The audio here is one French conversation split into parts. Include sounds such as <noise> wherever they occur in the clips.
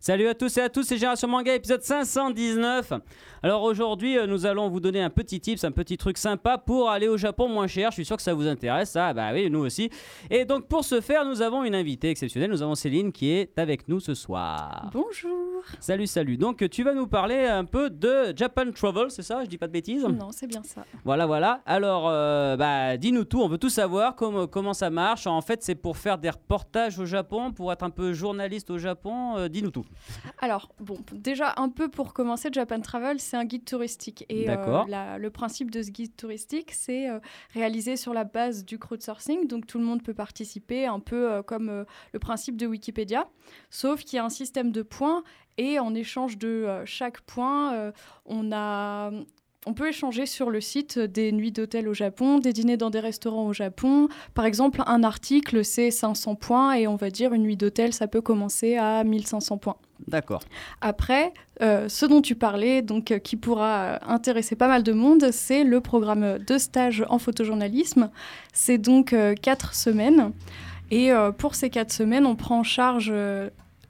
Salut à tous et à tous, c'est Génération Manga épisode 519. Alors aujourd'hui, euh, nous allons vous donner un petit tips, un petit truc sympa pour aller au Japon moins cher. Je suis sûr que ça vous intéresse, ça, bah oui, nous aussi. Et donc pour ce faire, nous avons une invitée exceptionnelle. Nous avons Céline qui est avec nous ce soir. Bonjour. Salut, salut. Donc tu vas nous parler un peu de Japan Travel, c'est ça Je dis pas de bêtises? Non, c'est bien ça. Voilà, voilà. Alors, euh, bah, dis-nous tout. On veut tout savoir. Comment, comment ça marche? En fait, c'est pour faire des reportages au Japon, pour être un peu journaliste au Japon. Euh, dis-nous tout. Alors, bon, déjà un peu pour commencer, Japan Travel, c'est un guide touristique. Et euh, la- le principe de ce guide touristique, c'est réalisé sur la base du crowdsourcing. Donc, tout le monde peut participer, un peu comme le principe de Wikipédia. Sauf qu'il y a un système de points. Et en échange de euh, chaque point, euh, on a. On peut échanger sur le site des nuits d'hôtel au Japon, des dîners dans des restaurants au Japon. Par exemple, un article, c'est 500 points et on va dire une nuit d'hôtel, ça peut commencer à 1500 points. D'accord. Après, euh, ce dont tu parlais, donc euh, qui pourra intéresser pas mal de monde, c'est le programme de stage en photojournalisme. C'est donc euh, quatre semaines. Et pour ces quatre semaines, on prend en charge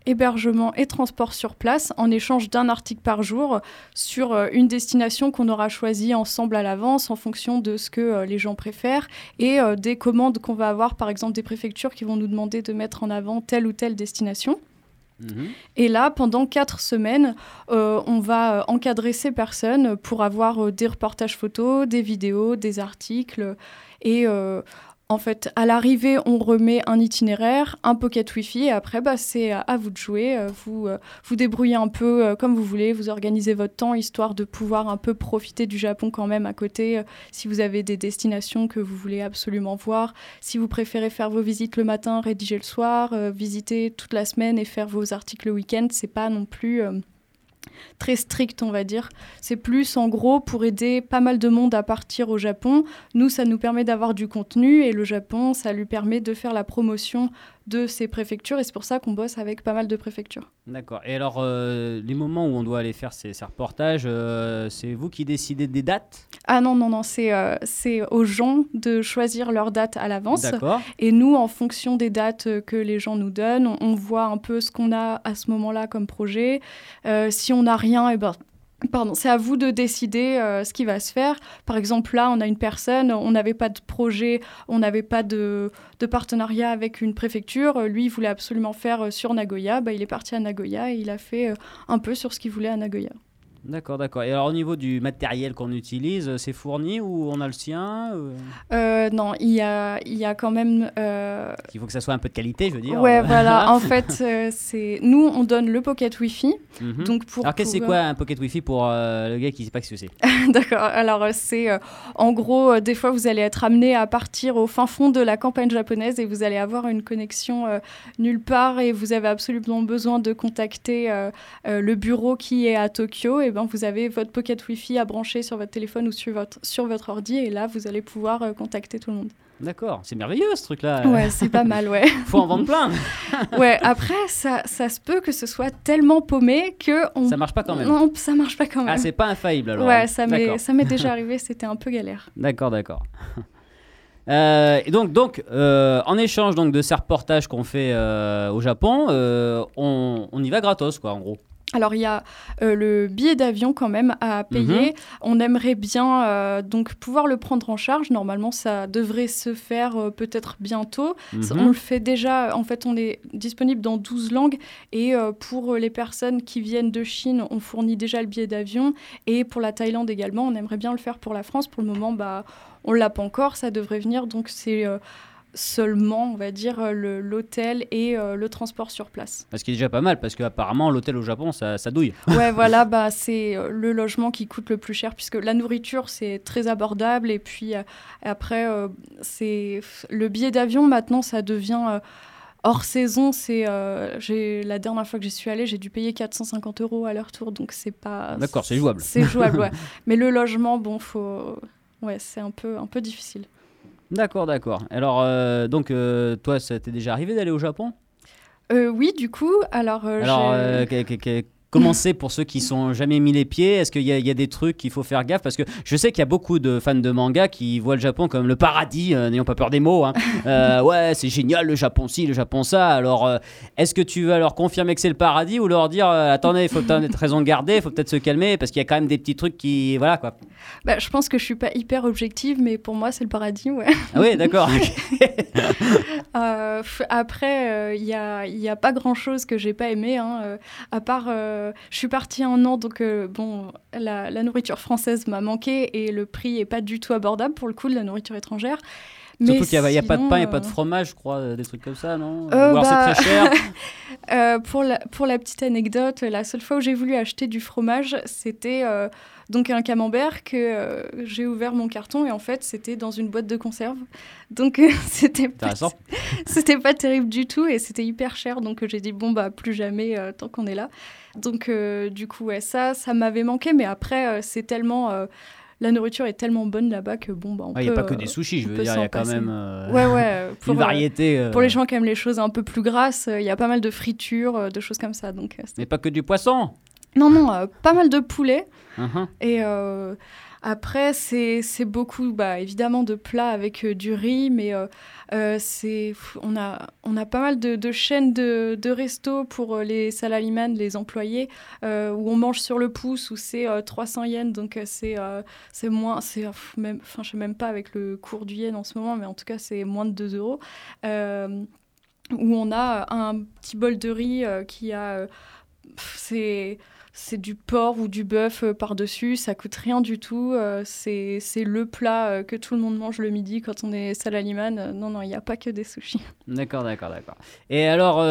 hébergement et transport sur place en échange d'un article par jour sur euh, une destination qu'on aura choisie ensemble à l'avance en fonction de ce que euh, les gens préfèrent et euh, des commandes qu'on va avoir, par exemple des préfectures qui vont nous demander de mettre en avant telle ou telle destination. Mhm. Et là, pendant quatre semaines, euh, on va encadrer ces personnes pour avoir euh, des reportages photos, des vidéos, des articles. Et euh, en fait, à l'arrivée, on remet un itinéraire, un pocket Wi-Fi. Et après, bah, c'est à, vous de jouer. Euh, Vous euh, vous débrouillez un peu euh, comme vous voulez. Vous organisez votre temps histoire de pouvoir un peu profiter du Japon quand même à côté. si vous avez des destinations que vous voulez absolument voir. Si vous préférez faire vos visites le matin, rédiger le soir, visiter toute la semaine et faire vos articles le week-end, c'est pas non plus très strict, on va dire. C'est plus en gros pour aider pas mal de monde à partir au Japon. Nous, ça nous permet d'avoir du contenu et le Japon, ça lui permet de faire la promotion de ses préfectures et c'est pour ça qu'on bosse avec pas mal de préfectures. D'accord. Et alors, euh, les moments où on doit aller faire ces, ces reportages, euh, c'est vous qui décidez des dates? Ah non, non, non, c'est euh, c'est aux gens de choisir leur date à l'avance. D'accord. Et nous, en fonction des dates que les gens nous donnent, on, on voit un peu ce qu'on a à ce moment-là comme projet. Si on n'a rien, et ben, pardon, c'est à vous de décider euh, ce qui va se faire. Par exemple, là, on a une personne, on n'avait pas de projet, on n'avait pas de, de partenariat avec une préfecture. Euh, Lui, il voulait absolument faire euh, sur Nagoya. Bah, il est parti à Nagoya et il a fait un peu sur ce qu'il voulait à Nagoya. D'accord, d'accord. Et alors, au niveau du matériel qu'on utilise, euh, c'est fourni ou on a le sien euh, Euh, non, il y a, il y a quand même euh, Il faut que ça soit un peu de qualité, je veux dire. Ouais, voilà. <laughs> En fait, euh, c'est nous, on donne le pocket Wi-Fi. mhm. Donc pour Alors, qu'est-ce que c'est quoi un pocket Wi-Fi pour le gars qui ne sait pas ce que c'est? <laughs> D'accord. Alors c'est en gros, des fois, vous allez être amené à partir au fin fond de la campagne japonaise et vous allez avoir une connexion nulle part et vous avez absolument besoin de contacter le bureau qui est à Tokyo. Et ben, vous avez votre pocket Wi-Fi à brancher sur votre téléphone ou sur votre sur votre ordi et là, vous allez pouvoir euh, contacter tout le monde. D'accord, c'est merveilleux ce truc-là. Ouais, c'est pas mal, ouais. <laughs> Faut en vendre plein. <laughs> Ouais. Après, ça, ça se peut que ce soit tellement paumé que on Ça marche pas quand même. Non, ça marche pas quand même. Ah, c'est pas infaillible alors. ouais, ça m'est ça m'est déjà <laughs> arrivé, c'était un peu galère. D'accord, d'accord. Euh, et donc, donc euh, en échange donc, de ces reportages qu'on fait euh, au Japon, on, on y va gratos, quoi, en gros. Alors il y a euh, le billet d'avion quand même à payer. Mhm. On aimerait bien euh, donc pouvoir le prendre en charge. Normalement, ça devrait se faire euh, peut-être bientôt. Mhm. On le fait déjà. En fait, on est disponible dans 12 langues. Et pour les personnes qui viennent de Chine, on fournit déjà le billet d'avion. Et pour la Thaïlande également, on aimerait bien le faire pour la France. Pour le moment, bah, on l'a pas encore. Ça devrait venir. Donc c'est seulement, on va dire, euh, l'hôtel et euh, le transport sur place. Ce qui est déjà pas mal, parce qu'apparemment, l'hôtel au Japon, ça, ça douille. Ouais, <laughs> voilà, bah, c'est euh, le logement qui coûte le plus cher, puisque la nourriture, c'est très abordable. Et puis euh, après, euh, c'est le billet d'avion, maintenant, ça devient hors saison. C'est euh, j'ai la dernière fois que j'y suis allée, j'ai dû payer 450 euros à leur tour, donc c'est pas. D'accord, c'est jouable. C'est jouable, <laughs> ouais. Mais le logement, bon, faut. Ouais, c'est un peu, un peu difficile. D'accord, d'accord. Alors, euh, donc, euh, toi, ça t'est déjà arrivé d'aller au Japon? Euh, oui, du coup, alors. euh, Alors, j'ai- euh, que- que- que- comment c'est pour ceux qui sont jamais mis les pieds Est-ce qu'il y, y, a des trucs qu'il faut faire gaffe? Parce que je sais qu'il y a beaucoup de fans de manga qui voient le Japon comme le paradis, euh, n'ayons pas peur des mots. Hein. <laughs> Euh, ouais, c'est génial, le Japon ci, le Japon ça. Alors, euh, est-ce que tu vas leur confirmer que c'est le paradis ou leur dire attendez, il faut peut-être raison de garder, il faut peut-être se calmer parce qu'il y a quand même des petits trucs qui. Voilà quoi. Bah, je pense que je suis pas hyper objective, mais pour moi, c'est le paradis, ouais. Ah oui, d'accord. <laughs> après, il n'y a, y a pas grand-chose que j'ai pas aimé, hein, à part, je suis partie un an, donc bon, la, la nourriture française m'a manqué et le prix est pas du tout abordable pour le coup de la nourriture étrangère. Surtout qu'il n'y a, pas de pain et pas de euh, fromage, je crois, euh, des trucs comme ça, non euh, Ou alors c'est bah, très cher <laughs> pour, la, pour la petite anecdote, la seule fois où j'ai voulu acheter du fromage, c'était donc un camembert que j'ai ouvert mon carton et en fait c'était dans une boîte de conserve. Donc <laughs> c'était pas, <laughs> c'était pas terrible du tout et c'était hyper cher donc j'ai dit bon bah plus jamais tant qu'on est là. Donc du coup ouais ça ça m'avait manqué mais après c'est tellement la nourriture est tellement bonne là-bas que bon, bah, on Il n'y a pas que des sushis, je veux dire, il y a quand même euh, ouais, ouais, <laughs> une variété. Euh, pour les gens qui aiment les choses un peu plus grasses, il y a pas mal de fritures, de choses comme ça. Donc, Mais pas que du poisson Non, non, pas mal de poulet. Uh-huh. Et après, c'est beaucoup, bah, évidemment, de plats avec du riz, mais euh, c'est, on, a, on a pas mal de, chaînes de, de restos pour euh, les salaryman, les employés, euh, où on mange sur le pouce, où c'est 300 yens, donc c'est, c'est moins, c'est même, enfin je sais même pas avec le cours du yen en ce moment, mais en tout cas c'est moins de 2 euros, où on a un petit bol de riz qui a, c'est c'est du porc ou du bœuf euh, par-dessus, ça coûte rien du tout. Euh, c'est le plat euh, que tout le monde mange le midi quand on est salaliman. non, non, il n'y a pas que des sushis. <laughs> D'accord, d'accord, d'accord. Et alors,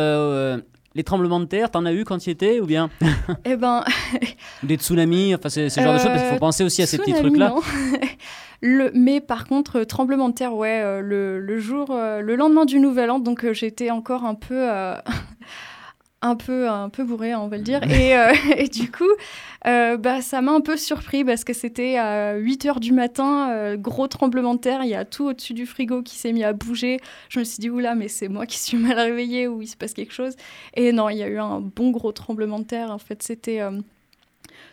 les tremblements de terre, t'en as eu quand tu étais ou bien? <laughs> Eh ben. <laughs> des tsunamis, enfin, c'est ce genre de choses, parce qu'il faut penser aussi à ces petits trucs-là. Le, mais par contre, tremblement de terre, ouais, le, le, jour, le lendemain du Nouvel An, donc j'étais encore un peu un peu, un peu bourré, on va le dire. Et, euh, <laughs> et du coup, euh, bah, ça m'a un peu surpris parce que c'était à 8 h du matin, euh, gros tremblement de terre, il y a tout au-dessus du frigo qui s'est mis à bouger. Je me suis dit, oula, mais c'est moi qui suis mal réveillée ou il se passe quelque chose. Et non, il y a eu un bon gros tremblement de terre. En fait, c'était.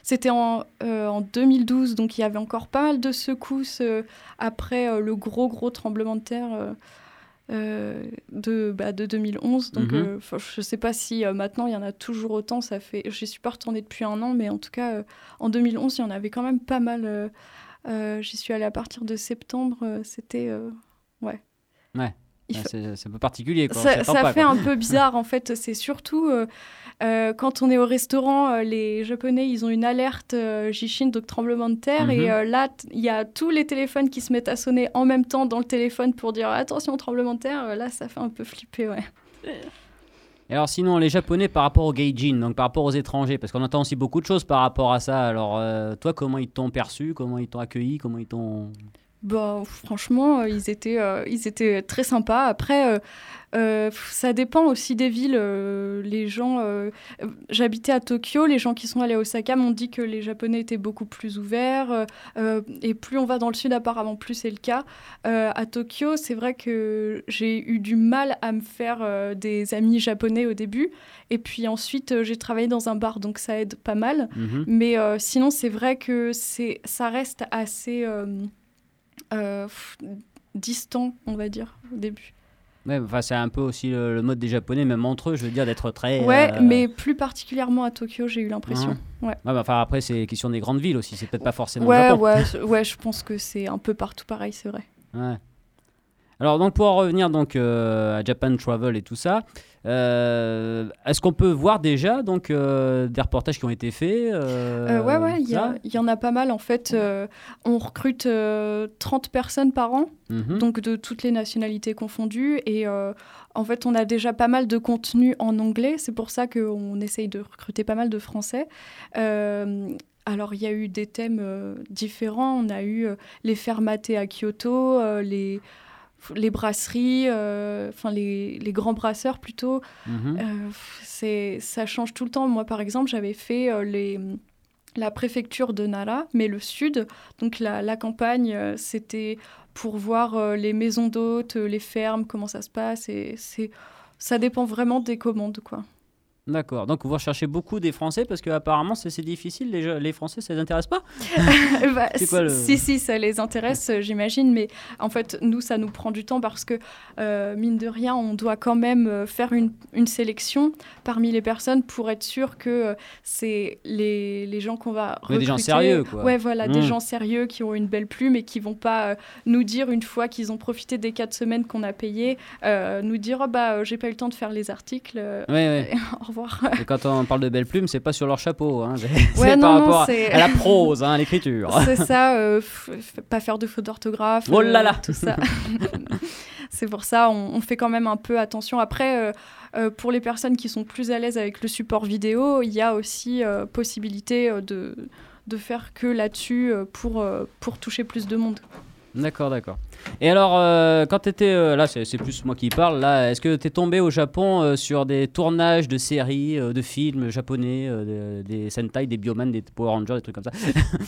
C'était en, en, 2012, donc il y avait encore pas mal de secousses après le gros, gros tremblement de terre euh, de, bah, de 2011. Donc, mhm. euh, je ne sais pas si euh, maintenant il y en a toujours autant. Ça fait, je suis pas retournée depuis un an, mais en tout cas, en 2011, il y en avait quand même pas mal. J'y suis allée à partir de septembre. C'était ouais. Ouais. C'est un peu particulier. Quoi. Ça, ça fait un peu bizarre en fait. C'est surtout euh, quand on est au restaurant, euh, les Japonais, ils ont une alerte euh, Jishin, donc tremblement de terre. Et mhm. là, il y a tous les téléphones qui se mettent à sonner en même temps dans le téléphone pour dire attention, tremblement de terre. là, ça fait un peu flipper, ouais. Et alors sinon, les Japonais par rapport au gaijin, donc par rapport aux étrangers, parce qu'on entend aussi beaucoup de choses par rapport à ça. Alors toi, comment ils t'ont perçu Comment ils t'ont accueilli Comment ils t'ont... Bah, franchement, ils étaient, ils étaient très sympas. Après, euh, ça dépend aussi des villes. Euh, les gens, euh, j'habitais à Tokyo. Les gens qui sont allés à Osaka m'ont dit que les Japonais étaient beaucoup plus ouverts. et plus on va dans le sud, apparemment, plus c'est le cas. à Tokyo, c'est vrai que j'ai eu du mal à me faire des amis japonais au début. Et puis ensuite, j'ai travaillé dans un bar, donc ça aide pas mal. Mhm. Mais sinon, c'est vrai que ça reste assez distant, on va dire, au début. Ouais, enfin, c'est un peu aussi le, mode des Japonais, même entre eux, je veux dire, d'être très. Ouais, euh, mais plus particulièrement à Tokyo, j'ai eu l'impression. Hein. Ouais. bah, enfin, après, c'est question des grandes villes aussi, c'est peut-être pas forcément. Ouais, Japon. ouais, <laughs> ouais, je pense que c'est un peu partout pareil, c'est vrai. Ouais. Alors, donc, pour en revenir donc, euh, à Japan Travel et tout ça, euh, est-ce qu'on peut voir déjà donc, euh, des reportages qui ont été faits euh, Ouais, ouais, il y, en a pas mal en fait. on recrute 30 personnes par an, mhm. donc de toutes les nationalités confondues. Et en fait, on a déjà pas mal de contenu en anglais. C'est pour ça qu'on essaye de recruter pas mal de Français. alors, il y a eu des thèmes différents. On a eu les fermatés à Kyoto, les les brasseries, euh, enfin les, les, grands brasseurs plutôt, mhm. euh, c'est ça change tout le temps. Moi, par exemple, j'avais fait euh, les, la préfecture de Nara, mais le sud, donc la, la campagne, c'était pour voir les maisons d'hôtes, les fermes, comment ça se passe. Et c'est ça dépend vraiment des commandes, quoi. D'accord. Donc vous recherchez beaucoup des Français parce qu'apparemment c'est c'est difficile. Les, jeux- les Français, ça les intéresse pas? <laughs> Bah, quoi le- Si, si, ça les intéresse, euh, j'imagine, mais en fait, nous, ça nous prend du temps parce que, euh, mine de rien, on doit quand même euh, faire une, une sélection parmi les personnes pour être sûr que c'est les, les gens qu'on va Oui, des gens recruter- sérieux, quoi. Ouais, voilà, des Mm. gens sérieux qui ont une belle plume et qui vont pas euh, nous dire, une fois qu'ils ont profité des quatre semaines qu'on a payées, euh, nous dire, oh, bah, j'ai pas eu le temps de faire les articles, Ouais, ouais. <laughs> Et <laughs> quand on parle de belles plumes, c'est pas sur leur chapeau. Hein. C'est Ouais, <laughs> par non, rapport à- la <laughs> prose, hein, à l'écriture. C'est ça, euh, pas faire de faute d'orthographe. Oh là euh, là. Tout ça. c'est pour ça, on, on fait quand même un peu attention. Après, euh, pour les personnes qui sont plus à l'aise avec le support vidéo, il y a aussi possibilité de, de faire que là-dessus pour, pour toucher plus de monde. D'accord, d'accord. Et alors, euh, quand tu étais. là, c'est plus moi qui parle. Là, est-ce que tu es tombé au Japon euh, sur des tournages de séries, euh, de films japonais, euh, des, Sentai, des Bioman, des Power Rangers, des trucs comme ça? <laughs>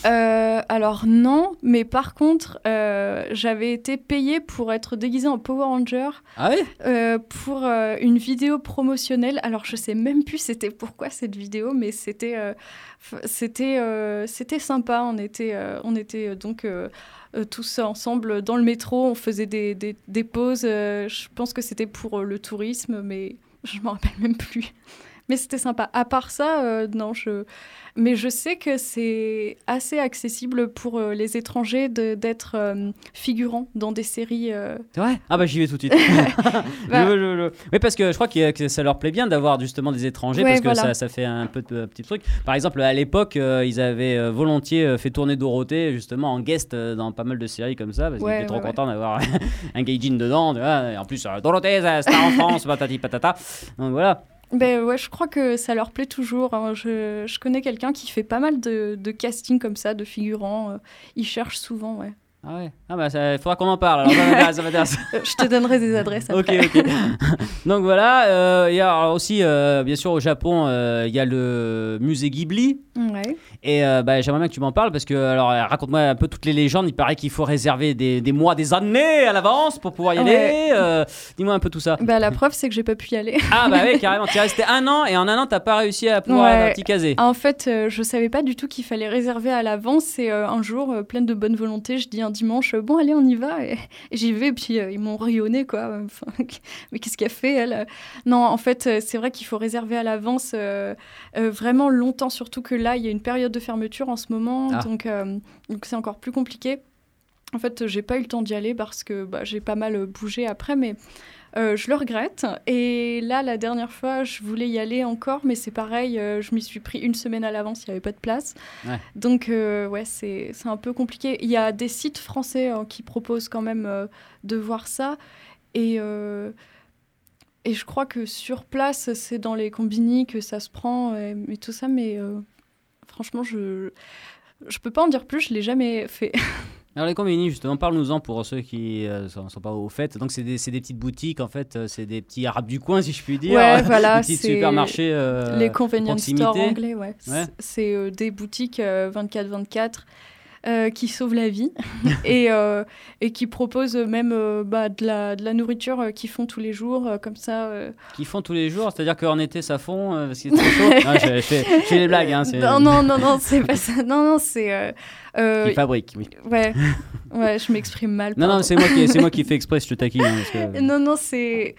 Euh, alors non, mais par contre, euh, j'avais été payée pour être déguisée en Power Ranger Ah oui Euh, pour euh, une vidéo promotionnelle. Alors, je sais même plus c'était pourquoi cette vidéo, mais c'était euh, c'était euh, c'était sympa. On était euh, on était euh, donc tous ensemble dans le métro. On faisait des, des, des pauses. je pense que c'était pour le tourisme, mais je m'en rappelle même plus. Mais c'était sympa. À part ça, euh, non, je. Mais je sais que c'est assez accessible pour euh, les étrangers d'être euh, figurants dans des séries. euh, C'est vrai? Ah bah j'y vais tout de suite. <laughs> <laughs> Bah. Je- je- je- Oui parce que je crois que ça leur plaît bien d'avoir justement des étrangers Ouais, parce que voilà. ça, ça fait un peu de petits trucs. Par exemple à l'époque euh, ils avaient euh, volontiers euh, fait tourner Dorothée justement en guest euh, dans pas mal de séries comme ça parce qu'ils Ouais, étaient trop ouais, ouais. contents d'avoir <laughs> un Gaijin dedans. Et en plus euh, Dorothée star en France patati patata. Donc voilà. Ben ouais, je crois que ça leur plaît toujours. hein. Je, je connais quelqu'un qui fait pas mal de, de casting comme ça, de figurants. euh, Ils cherchent souvent, ouais. Ah ouais. Ah bah il faudra qu'on en parle. Alors ça m'intéresse, ça <laughs> m'intéresse. Je te donnerai des adresses Ok, après. ok. <laughs> Donc voilà, euh, il y a aussi, euh, bien sûr, au Japon, euh, il y a le musée Ghibli. Ouais. Et bah, j'aimerais bien que tu m'en parles parce que, alors, raconte-moi un peu toutes les légendes. Il paraît qu'il faut réserver des, des mois, des années à l'avance pour pouvoir y aller. Ouais. Dis-moi un peu tout ça. Bah, la preuve, c'est que j'ai pas pu y aller. <laughs> Ah, bah oui, carrément. Tu es resté un an et en un an, t'as pas réussi à pouvoir Ouais. aller caser. En fait, je savais pas du tout qu'il fallait réserver à l'avance. Et un jour, pleine de bonne volonté, je dis un dimanche, euh, bon, allez, on y va. Et, et j'y vais. Et puis, euh, ils m'ont rayonné, quoi. Enfin, <laughs> mais qu'est-ce qu'elle fait, elle Non, en fait, euh, c'est vrai qu'il faut réserver à l'avance euh, euh, vraiment longtemps, surtout que là, il y a une période de fermeture en ce moment. Ah. Donc, euh, donc c'est encore plus compliqué. En fait, euh, j'ai pas eu le temps d'y aller parce que bah, j'ai pas mal euh, bougé après, mais euh, je le regrette. Et là, la dernière fois, je voulais y aller encore, mais c'est pareil, euh, je m'y suis pris une semaine à l'avance, il n'y avait pas de place. Ouais. Donc, euh, ouais, c'est c'est un peu compliqué. Il y a des sites français hein, qui proposent quand même de voir ça. Et, et je crois que sur place, c'est dans les combini que ça se prend et, et tout ça, mais franchement, je. Je peux pas en dire plus, je l'ai jamais fait. <laughs> Alors, les combini, justement, parle-nous-en pour ceux qui ne sont, sont pas au fait. Donc, c'est des, petites boutiques, en fait. euh, C'est des petits arabes du coin, si je puis dire. Ouais, <laughs> voilà, Des petits supermarchés. euh, les convenience stores anglais, ouais. Ouais. C'est- euh, des boutiques 24-24 euh, qui sauvent la vie <laughs> et, euh, et qui proposent même euh, bah, de, la, de la nourriture euh, qu'ils font tous les jours, euh, comme ça. euh. Qui font tous les jours, c'est-à-dire qu'en été ça fond euh, parce qu'il est chaud. <laughs> non, je, fais, des blagues, hein. Non, non, non, non, c'est pas ça. Non, non, c'est. Euh, euh, Qui fabrique, oui. ouais, <laughs> ouais, je m'exprime mal. Non, non, c'est moi qui, moi qui <laughs> fais exprès, je te taquine. hein, parce que- Non, non, c'est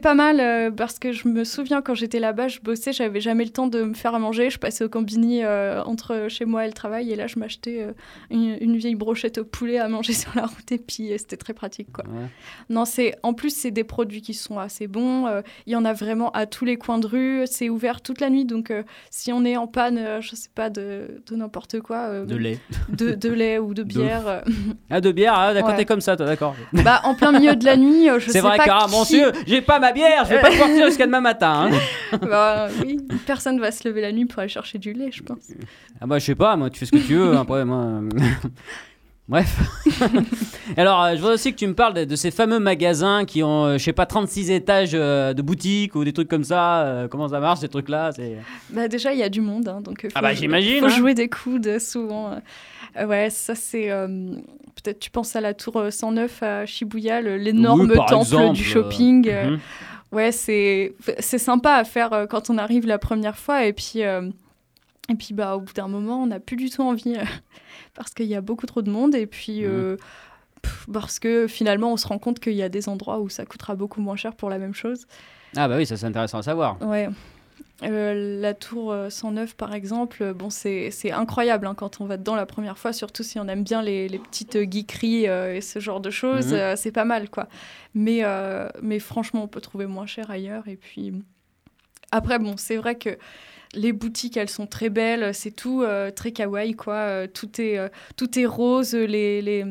pas mal euh, parce que je me souviens quand j'étais là-bas, je bossais, j'avais jamais le temps de me faire à manger. Je passais au combini euh, entre chez moi et le travail et là, je m'achetais euh, une, une vieille brochette au poulet à manger <laughs> sur la route et puis euh, c'était très pratique, quoi. Ouais. Non, c'est en plus c'est des produits qui sont assez bons. euh, Il y en a vraiment à tous les coins de rue. C'est ouvert toute la nuit, donc euh, si on est en panne, euh, je sais pas de, de n'importe quoi, euh, De lait. De, de lait ou de bière, euh, Ah, de bière, ah, d'accord, Ouais. t'es comme ça, toi, d'accord. bah en plein milieu de la nuit, euh, je sais C'est vrai, pas car, qui... monsieur, j'ai pas ma bière, je vais pas tenir jusqu'à demain matin. hein. <laughs> Bah, oui, personne va se lever la nuit pour aller chercher du lait, je pense. Ah, bah, je sais pas, moi, tu fais ce que tu veux, après, moi. Bref. <laughs> Alors, euh, je voudrais aussi que tu me parles de, de ces fameux magasins qui ont, euh, je sais pas, 36 étages euh, de boutiques ou des trucs comme ça. euh, comment ça marche, ces trucs-là c'est... Bah déjà, il y a du monde, hein, donc faut, Ah bah, j'imagine, faut hein. jouer des coudes souvent. ouais, ça c'est... Peut-être tu penses à la tour euh, 109 à Shibuya, le- l'énorme Oui, temple exemple, du shopping. mhm. ouais, c'est c'est sympa à faire quand on arrive la première fois et puis et puis bah au bout d'un moment, on n'a plus du tout envie parce qu'il y a beaucoup trop de monde et puis Mhm. pff, parce que finalement, on se rend compte qu'il y a des endroits où ça coûtera beaucoup moins cher pour la même chose. Ah bah oui, ça c'est intéressant à savoir. Ouais. Euh, la tour euh, 109, par exemple, euh, bon, c'est incroyable hein, quand on va dedans la première fois, surtout si on aime bien les, les petites euh, geekeries euh, et ce genre de choses, Mhm. euh, c'est pas mal, quoi. Mais, euh, mais franchement, on peut trouver moins cher ailleurs. Et puis, après, bon, c'est vrai que les boutiques, elles sont très belles, c'est tout euh, très kawaii, quoi. Euh, tout, est, euh, tout est rose, les, les,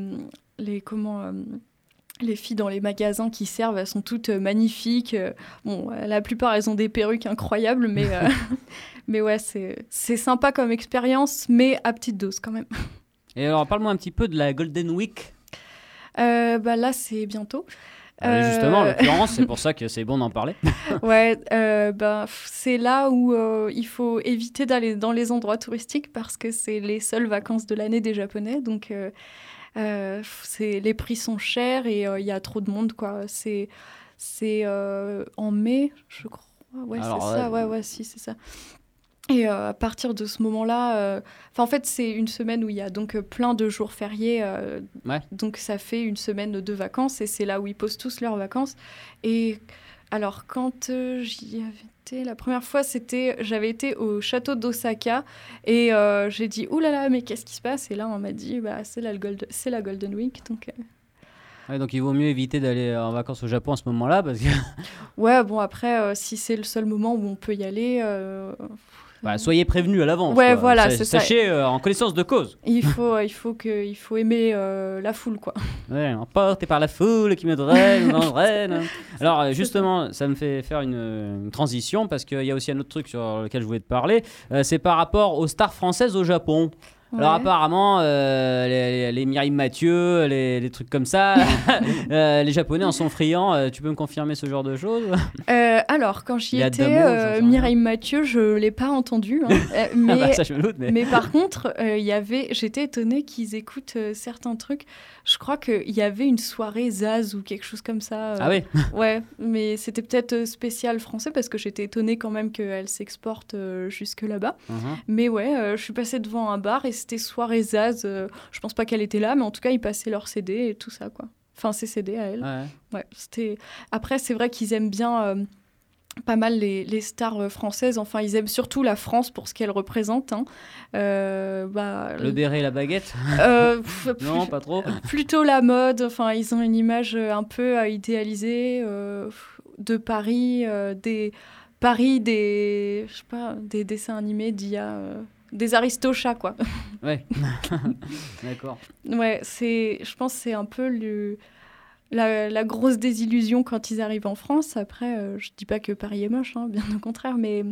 les, comment, les filles dans les magasins qui servent, elles sont toutes magnifiques. Bon, la plupart, elles ont des perruques incroyables, mais, euh, <laughs> <laughs> mais ouais, c'est c'est sympa comme expérience, mais à petite dose quand même. Et alors, parle-moi un petit peu de la Golden Week. Euh, bah là, c'est bientôt. Euh, Justement, en l'occurrence, c'est pour ça que <laughs> c'est bon d'en parler. <laughs> Ouais, euh, bah, pff, c'est là où euh, il faut éviter d'aller dans les endroits touristiques parce que c'est les seules vacances de l'année des Japonais. Donc, euh, euh, les prix sont chers et il y a trop de monde, quoi. C'est, en mai, je crois. Ouais, c'est ça. Ouais, ouais, si, c'est ça. Et euh, à partir de ce moment-là, euh, en fait c'est une semaine où il y a donc euh, plein de jours fériés, euh, Ouais. donc ça fait une semaine de vacances et c'est là où ils posent tous leurs vacances. Et alors quand j'y avais été la première fois, c'était j'avais été au château d'Osaka et j'ai dit oulala là là, mais qu'est-ce qui se passe? Et là on m'a dit bah c'est la Gold- c'est la Golden Week donc Ouais, donc il vaut mieux éviter d'aller en vacances au Japon à ce moment-là parce que ouais bon après si c'est le seul moment où on peut y aller. Euh, bah, soyez prévenus à l'avance. Ouais, quoi. voilà, Sa- c'est ça. Sachez euh, en connaissance de cause. Il faut, il faut que, il faut aimer euh, la foule, quoi. <laughs> Ouais, emporté par la foule qui me draine, <laughs> m'entraîne. Alors euh, C'est justement, ça me fait faire une, une transition parce qu'il y a aussi un autre truc sur lequel je voulais te parler. Euh, c'est par rapport aux stars françaises au Japon. Alors apparemment, euh, les, les, Mireille Mathieu, les, les trucs comme ça, <laughs> <laughs> euh, les Japonais en sont friands. Euh, tu peux me confirmer ce genre de choses? Alors, quand j'y étais. Mireille Mathieu, je l'ai pas entendu, hein. Mais, <laughs> Ah bah, ça je me doute, mais... mais par contre, il y avait, j'étais étonnée qu'ils écoutent certains trucs. Je crois qu'il y avait une soirée Zaz ou quelque chose comme ça. Ah oui Ouais, mais c'était peut-être spécial français parce que j'étais étonnée quand même qu'elle s'exporte jusque là-bas. Mhm. Mais ouais, je suis passée devant un bar et c'était soirée Zaz. euh, je pense pas qu'elle était là, mais en tout cas, ils passaient leurs CD et tout ça, quoi. Enfin, ses CD à elle. Ouais. Ouais, c'était. Après, c'est vrai qu'ils aiment bien euh, pas mal les, les stars euh, françaises. Enfin, ils aiment surtout la France pour ce qu'elle représente. hein. Euh, bah, Le béret et la baguette <laughs> euh, <laughs> Non, pas trop. <laughs> plutôt la mode. Enfin, ils ont une image un peu idéalisée euh, de Paris, des Paris des, je sais pas, des dessins animés d'il y a. des aristochats, quoi. <laughs> Ouais. <laughs> D'accord. Ouais, c'est, je pense que c'est un peu le, la, la grosse désillusion quand ils arrivent en France. Après, euh, je dis pas que Paris est moche, hein, bien au contraire, mais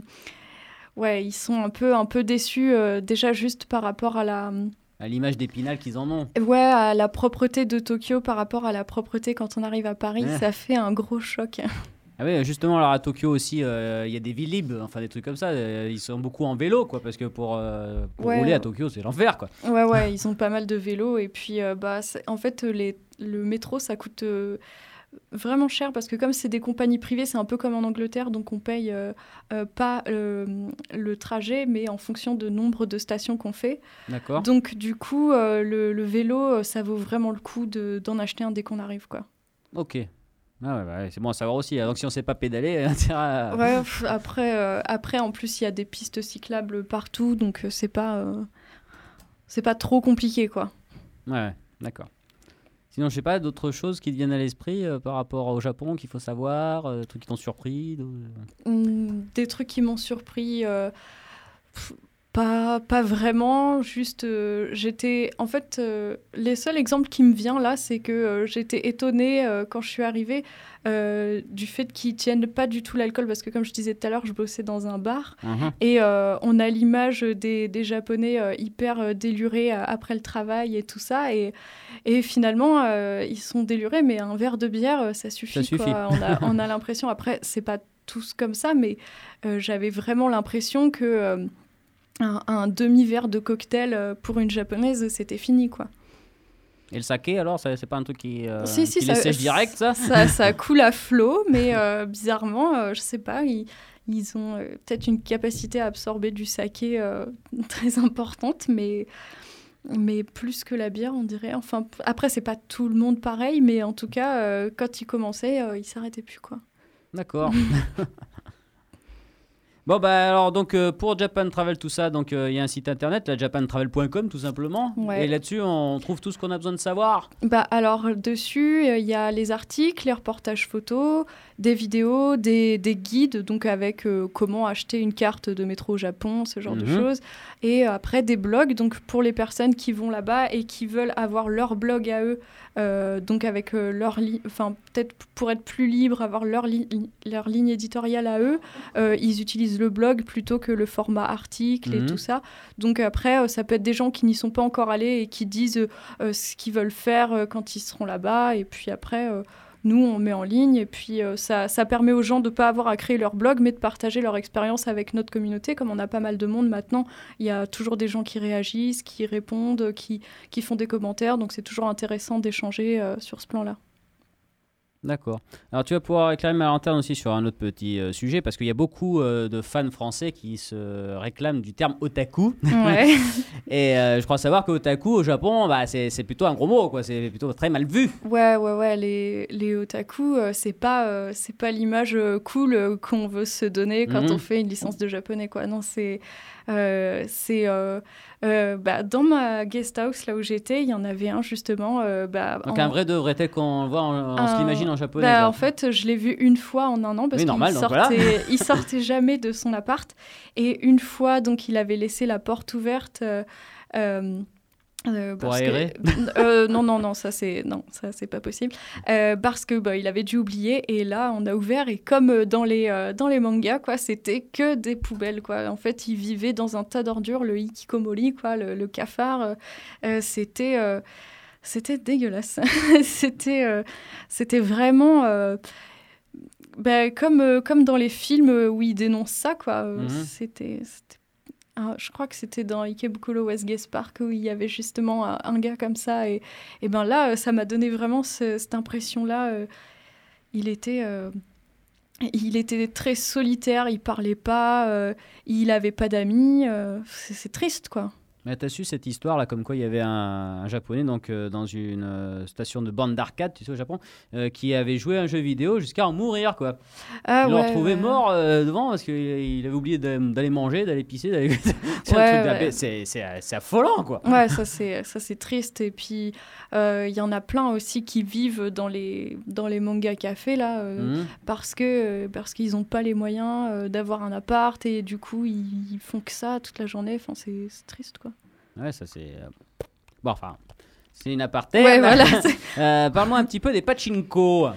ouais, ils sont un peu, un peu déçus euh, déjà juste par rapport à la, À l'image d'Épinal qu'ils en ont. ouais, à la propreté de Tokyo par rapport à la propreté quand on arrive à Paris. Ouais. Ça fait un gros choc. Ah oui, justement, alors à Tokyo aussi, euh, il y a des villes libres, enfin des trucs comme ça. euh, ils sont beaucoup en vélo, quoi, parce que pour, euh, pour Ouais. rouler à Tokyo, c'est l'enfer, quoi. Ouais, ouais, ils ont pas mal de vélos. Et puis, euh, bah, en fait, les, le métro, ça coûte vraiment cher parce que comme c'est des compagnies privées, c'est un peu comme en Angleterre. Donc, on paye euh, euh, pas euh, le trajet, mais en fonction de nombre de stations qu'on fait. D'accord. Donc, du coup, le, le vélo, ça vaut vraiment le coup de- d'en acheter un dès qu'on arrive, quoi. Ok. Ah ouais, ouais, c'est bon à savoir aussi. Donc si on sait pas pédaler, <laughs> intérêt à- Ouais, pff, après, euh, après, en plus, il y a des pistes cyclables partout. Donc, euh, c'est pas, euh, c'est pas trop compliqué, quoi. Ouais, d'accord. Sinon, je sais pas, d'autres choses qui te viennent à l'esprit euh, par rapport au Japon qu'il faut savoir, euh, des trucs qui t'ont surpris Hum, Des trucs qui m'ont surpris, euh, pff, pas, pas vraiment, juste euh, j'étais... En fait, euh, les seuls exemples qui me viennent là, c'est que euh, j'étais étonnée quand je suis arrivée du fait qu'ils tiennent pas du tout l'alcool, parce que comme je disais tout à l'heure, je bossais dans un bar, Mhm. et on a l'image des, des Japonais hyper délurés après le travail et tout ça, et, et finalement, ils sont délurés, mais un verre de bière, ça suffit. Ça suffit. quoi. On a, on a <laughs> l'impression, après, c'est pas tous comme ça, mais j'avais vraiment l'impression que un, un demi-verre de cocktail euh, pour une japonaise, c'était fini, quoi. Et le saké, alors, c'est pas un truc qui, euh, Si, si, qui ça- les sèche direct, ça ça, <laughs> ça coule à flot, mais euh, bizarrement, euh, je sais pas, ils, ils ont euh, peut-être une capacité à absorber du saké <laughs> très importante, mais, mais plus que la bière, on dirait. Enfin, après, c'est pas tout le monde pareil, mais en tout cas, quand ils commençaient, ils s'arrêtaient plus, quoi. D'accord. <laughs> bon, bah alors, donc euh, pour Japan Travel, tout ça, donc euh, il y a un site internet, la japantravel.com tout simplement. Ouais. Et là-dessus, on trouve tout ce qu'on a besoin de savoir. Bah, alors, dessus, euh, il y a les articles, les reportages photos, des vidéos, des, des guides, donc avec comment acheter une carte de métro au Japon, ce genre de Mhm. choses. Et après, des blogs, donc pour les personnes qui vont là-bas et qui veulent avoir leur blog à eux, donc avec leur enfin, peut-être pour être plus libre, avoir leur, li- leur ligne éditoriale à eux, ils utilisent le blog plutôt que le format article et Mhm. tout ça. Donc après, euh, ça peut être des gens qui n'y sont pas encore allés et qui disent euh, ce qu'ils veulent faire euh, quand ils seront là-bas. Et puis après, euh, nous, on met en ligne. Et puis euh, ça, ça permet aux gens de ne pas avoir à créer leur blog, mais de partager leur expérience avec notre communauté. Comme on a pas mal de monde maintenant, il y a toujours des gens qui réagissent, qui répondent, qui, qui font des commentaires. Donc c'est toujours intéressant d'échanger euh, sur ce plan-là. D'accord. Alors tu vas pouvoir éclairer ma lanterne aussi sur un autre petit euh, sujet parce qu'il y a beaucoup euh, de fans français qui se réclament du terme otaku. Ouais. <laughs> Et euh, je crois savoir que otaku au Japon, bah, c'est plutôt un gros mot, quoi. C'est plutôt très mal vu. Ouais, ouais, ouais, les, les otaku, c'est pas, c'est pas l'image cool qu'on veut se donner quand Mhm. on fait une licence de japonais, quoi. Non, c'est. Euh, c'est euh, euh, bah, dans ma guest house, là où j'étais, il y en avait un justement. bah, Donc en- un vrai de vrai tel qu'on voit, en- on se l'imagine en japonais. bah, en fait, je l'ai vu une fois en un an parce qu'il sortait, voilà. <laughs> il sortait jamais de son appart. Et une fois, donc, il avait laissé la porte ouverte. euh, euh, Pour que- aérer <laughs> Euh, Non, non, non, ça c'est non, ça c'est pas possible. Euh, parce que bah, il avait dû oublier et là on a ouvert et comme dans les dans les mangas quoi, c'était que des poubelles quoi. En fait, il vivait dans un tas d'ordures, le hikikomori quoi, le, le cafard. c'était c'était dégueulasse. <laughs> c'était c'était vraiment bah, comme comme dans les films où ils dénoncent ça quoi. Mhm. C'était ah, je crois que c'était dans Ikebukuro Westgate Park où il y avait justement un, gars comme ça. Et, et ben là, euh, ça m'a donné vraiment ce- cette impression-là. euh, il était. euh, il était très solitaire, il parlait pas, il avait pas d'amis. c'est triste, quoi. Mais t'as su cette histoire là, comme quoi il y avait un, un japonais donc euh, dans une euh, station de bande d'arcade, tu sais au Japon, euh, qui avait joué à un jeu vidéo jusqu'à en mourir quoi. Ah, Ils l'ont ouais, retrouvé ouais. mort devant parce qu'il il avait oublié d'a- d'aller manger, d'aller pisser, d'aller. <laughs> c'est Ouais, affolant quoi. Ouais, ça c'est ça c'est triste et puis il y en a plein aussi qui vivent dans les dans les mangas cafés là Mhm. parce que parce qu'ils n'ont pas les moyens d'avoir un appart et du coup ils, ils font que ça toute la journée. Enfin c'est triste quoi. Ouais, ça c'est. euh, Bon, enfin, c'est une aparté. Ouais voilà, <laughs> c'est- Euh, Parle-moi un petit peu des pachinko.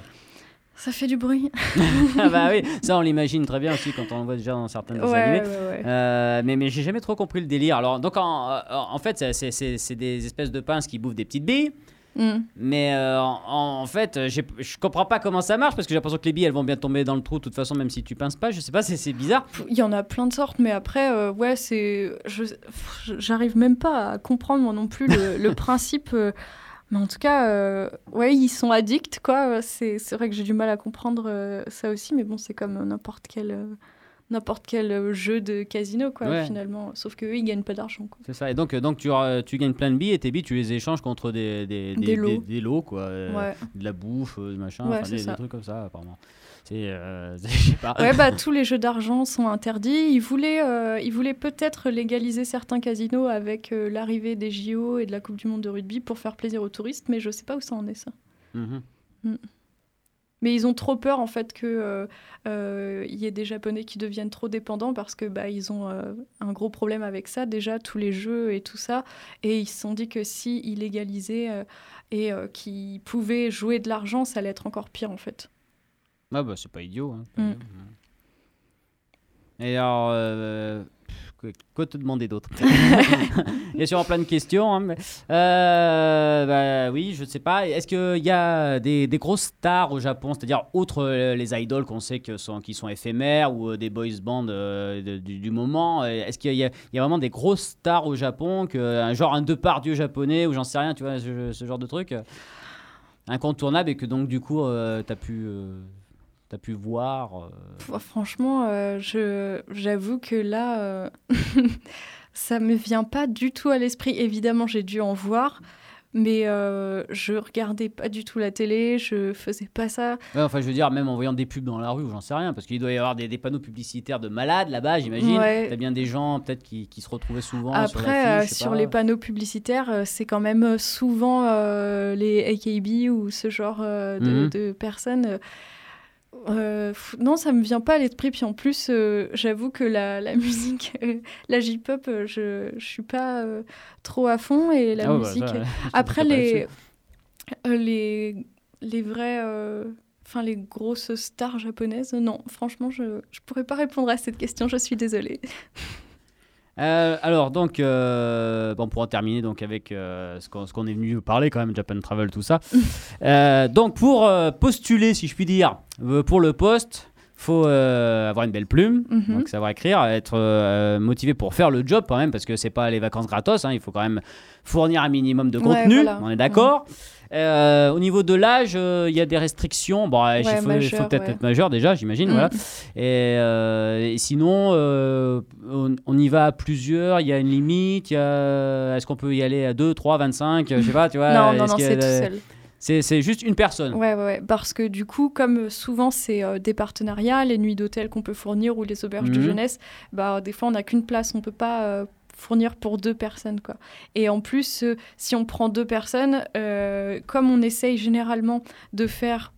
ça fait du bruit. ah <laughs> bah oui, ça on l'imagine très bien aussi quand on le voit déjà dans certains dessins Ouais animés. ouais. Euh, mais mais j'ai jamais trop compris le délire. Alors, donc en, en- fait, c'est des espèces de pinces qui bouffent des petites billes. Mm. Mais euh, en, en fait, euh, je comprends pas comment ça marche parce que j'ai l'impression que les billes elles vont bien tomber dans le trou de toute façon, même si tu pinces pas. Je sais pas, c'est bizarre. Il y en a plein de sortes, mais après, euh, ouais, c'est. J'arrive même pas à comprendre, moi non plus, le, le <laughs> principe. euh, mais en tout cas, ouais, ils sont addicts, quoi. C'est vrai que j'ai du mal à comprendre ça aussi, mais bon, c'est comme n'importe quel. Euh, N'importe quel euh, jeu de casino, quoi, Ouais. finalement. Sauf qu'eux, ils gagnent pas d'argent. C'est ça. Et donc, euh, donc tu, auras- tu gagnes plein de billes et tes billes, tu les échanges contre des, des, Des lots. des lots, quoi. euh, Ouais. De la bouffe, euh, machin, Ouais, des, trucs comme ça, apparemment. C'est. euh, <laughs> pas. Ouais, bah, tous les jeux d'argent sont interdits. Ils voulaient, euh, ils voulaient peut-être légaliser certains casinos avec euh, l'arrivée des JO et de la Coupe du Monde de rugby pour faire plaisir aux touristes, mais je sais pas où ça en est, ça. Mhm. Mais ils ont trop peur en fait que euh, euh, il y ait des Japonais qui deviennent trop dépendants parce que bah ils ont euh, un gros problème avec ça déjà tous les jeux et tout ça et ils se sont dit que si ils légalisaient euh, et euh, qu'ils pouvaient jouer de l'argent ça allait être encore pire en fait. Ah bah c'est pas idiot. hein, pas Mm. idiot. Et alors, euh, que- te demander d'autre a <laughs> sûrement plein de questions. hein, Euh, bah, oui, je ne sais pas. Est-ce qu'il y a des, grosses stars au Japon, c'est-à-dire outre euh, les idoles qu'on sait que sont, qui sont éphémères ou euh, des boys bands du, moment Est-ce qu'il y, a- vraiment des grosses stars au Japon, que, un genre un Depardieu japonais ou j'en sais rien, tu vois, ce, genre de truc incontournable et que donc du coup tu as pu. Pu voir. euh, Franchement, euh, je, j'avoue que là, euh, <laughs> ça me vient pas du tout à l'esprit. Évidemment, j'ai dû en voir, mais euh, je regardais pas du tout la télé, je faisais pas ça. Ouais, enfin, je veux dire, même en voyant des pubs dans la rue, j'en sais rien, parce qu'il doit y avoir des, des panneaux publicitaires de malades là-bas, j'imagine. Ouais. T'as bien des gens peut-être qui, qui se retrouvaient souvent sur Après, je sais sur les panneaux publicitaires, c'est quand même souvent les AKB ou ce genre Mhm. de personnes. Euh, non, ça me vient pas à l'esprit. Puis en plus, euh, j'avoue que la, la <laughs> musique, euh, la J-pop, je, je suis pas trop à fond. Et la Ah bah, musique. ça, Après, les, les, les vrais. Enfin, les grosses stars japonaises, non, franchement, je, je pourrais pas répondre à cette question, je suis désolée. <laughs> Euh, alors, donc, euh, bon, pour en terminer donc, avec euh, ce qu'on est venu parler quand même, Japan Travel, tout ça. <laughs> Donc, pour postuler, si je puis dire, euh, pour le poste, faut euh, avoir une belle plume, Mhm. donc savoir écrire, être euh, motivé pour faire le job quand même, parce que c'est pas les vacances gratos, hein, il faut quand même fournir un minimum de Ouais, contenu, voilà. on est d'accord. Euh, au niveau de l'âge, il y a des restrictions. Bon, il faut, il peut-être être majeur déjà, j'imagine. Mm. Voilà. Et, et sinon, on, on y va à plusieurs. Il y a une limite. il Est-ce qu'on peut y aller à 2, 3, 25 Je sais pas, tu vois. <laughs> non, non, non, c'est tout seul. C'est juste une personne. Ouais, ouais, ouais, parce que du coup, comme souvent c'est euh, des partenariats, les nuits d'hôtel qu'on peut fournir ou les auberges de Mhm. jeunesse, bah des fois on n'a qu'une place, on peut pas euh, fournir pour deux personnes quoi. Et en plus, euh, si on prend deux personnes, comme on essaye généralement de faire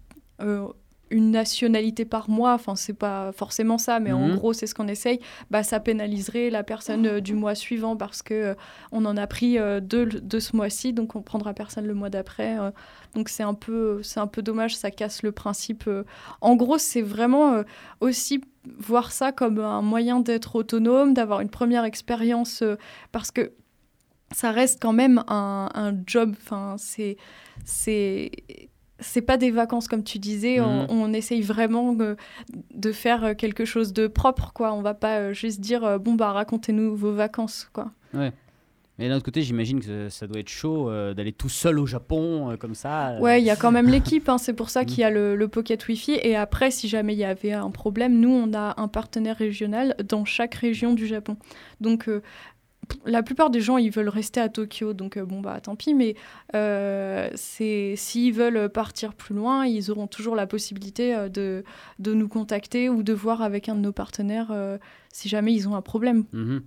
une nationalité par mois, enfin c'est pas forcément ça, mais en Mhm. gros c'est ce qu'on essaye, bah ça pénaliserait la personne euh, du mois suivant parce que euh, on en a pris euh, deux, de ce mois-ci, donc on prendra personne le mois d'après. euh, donc c'est un peu, c'est un peu dommage, ça casse le principe. euh. En gros, c'est vraiment euh, aussi voir ça comme un moyen d'être autonome, d'avoir une première expérience, euh, parce que ça reste quand même un, un job. Enfin, c'est, c'est, pas des vacances comme tu disais. On, on essaye vraiment euh, de faire euh, quelque chose de propre, quoi. On va pas euh, juste dire euh, bon bah racontez-nous vos vacances, quoi. Mais d'un autre côté, j'imagine que ça doit être chaud d'aller tout seul au Japon comme ça. Ouais, il y a quand même <laughs> l'équipe, hein, c'est pour ça qu'il y a le, le Pocket Wi-Fi. Et après, si jamais il y avait un problème, nous, on a un partenaire régional dans chaque région du Japon. Donc, la plupart des gens, ils veulent rester à Tokyo, donc euh, bon, bah tant pis. Mais euh, s'ils veulent partir plus loin, ils auront toujours la possibilité euh, de, nous contacter ou de voir avec un de nos partenaires euh, si jamais ils ont un problème. Mhm.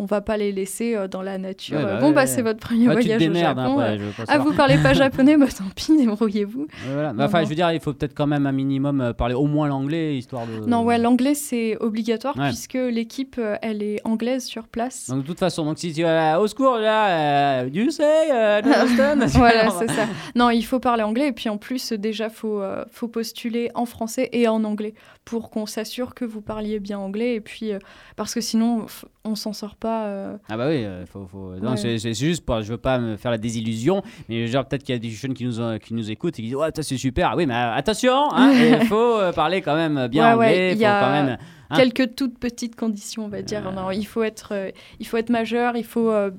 On va pas les laisser euh, dans la nature. Ouais, bah Euh, bon, ouais, bah ouais. c'est votre premier voyage au hein, Japon. après, euh, ah, vous parlez pas <laughs> japonais Bah tant pis, <laughs> débrouillez-vous. Voilà. Non, enfin, je veux dire, il faut peut-être quand même un minimum euh, parler au moins l'anglais, histoire de. Non, ouais, l'anglais c'est obligatoire puisque l'équipe euh, elle est anglaise sur place. Donc de toute façon, donc si tu vas au secours là, euh, you say, euh, <laughs> voilà, c'est ça. Non, il faut parler anglais et puis en plus, euh, déjà, faut, euh, faut postuler en français et en anglais pour qu'on s'assure que vous parliez bien anglais et puis euh, parce que sinon, on s'en sort pas. Euh. Ah bah oui, euh, faut, faut... non, Ouais. c'est c'est juste pour, je veux pas me faire la désillusion, mais genre peut-être qu'il y a des jeunes qui nous, euh, qui nous écoutent et qui disent ouais, c'est super. Ah oui, mais attention, hein, <laughs> il faut parler quand même bien Ouais, ouais, anglais, il faut y a quand même. Hein Quelques toutes petites conditions, on va dire. Non, il faut être, euh, il faut être majeur, il faut euh,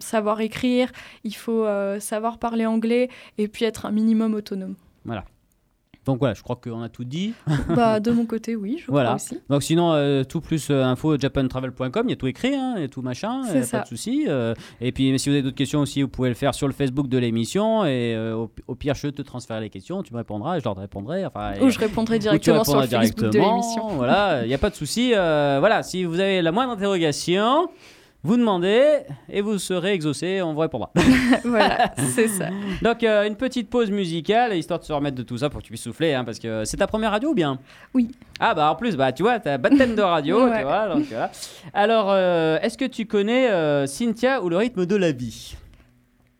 savoir écrire, il faut savoir parler anglais et puis être un minimum autonome. Donc voilà, je crois qu'on a tout dit. <laughs> bah, de mon côté, oui, je Voilà. crois aussi. Donc sinon, euh, tout plus euh, info japantravel.com, il y a tout écrit, hein, et tout machin, y a ça. pas de souci. euh, et puis si vous avez d'autres questions aussi, vous pouvez le faire sur le Facebook de l'émission, et euh, au, au pire, je te transférerai les questions, tu me répondras, je leur répondrai. Enfin, Ou je répondrai directement sur le répondras Facebook de directement, l'émission. Voilà, il n'y a pas de souci. voilà, si vous avez la moindre interrogation, vous demandez et vous serez exaucé, on vous répondra. <laughs> voilà, c'est ça. <laughs> Donc euh, une petite pause musicale, histoire de se remettre de tout ça pour que tu puisses souffler, hein, parce que c'est ta première radio ou bien? Oui. Ah bah en plus, bah tu vois, t'as baptême de radio, <laughs> Ouais. tu vois, donc voilà. Alors, euh, est-ce que tu connais euh, Cynthia ou le rythme de la vie?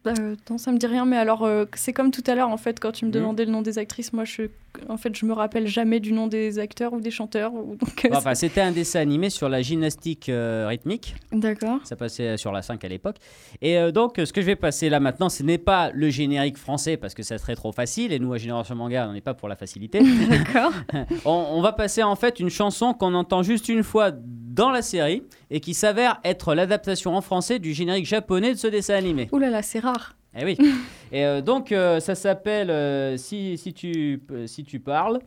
Euh, non, ça me dit rien, mais alors euh, c'est comme tout à l'heure en fait quand tu me Mhm. demandais le nom des actrices, moi je, en fait je me rappelle jamais du nom des acteurs ou des chanteurs. ou- donc, euh, Bon, enfin, c'était un dessin animé sur la gymnastique rythmique. D'accord. Ça passait sur la 5 à l'époque. Et donc, ce que je vais passer là maintenant, ce n'est pas le générique français parce que ça serait trop facile. Et nous, à Génération Manga, on n'est pas pour la facilité. <laughs> D'accord. <laughs> on, on va passer en fait une chanson qu'on entend juste une fois dans la série et qui s'avère être l'adaptation en français du générique japonais de ce dessin animé. Ouh là là, c'est rare. Eh oui. <laughs> Et euh, donc, euh, ça s'appelle euh, si, si, tu, si tu parles.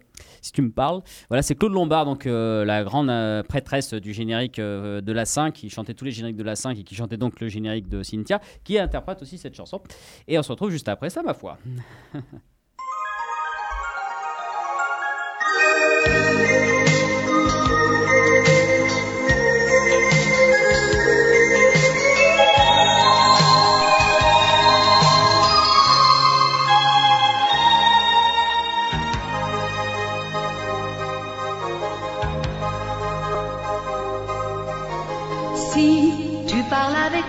Si tu me parles. Voilà, c'est Claude Lombard, donc la grande prêtresse du générique de la 5, qui chantait tous les génériques de la 5 et qui chantait donc le générique de Cynthia, qui interprète aussi cette chanson. Et on se retrouve juste après ça, ma foi. <laughs>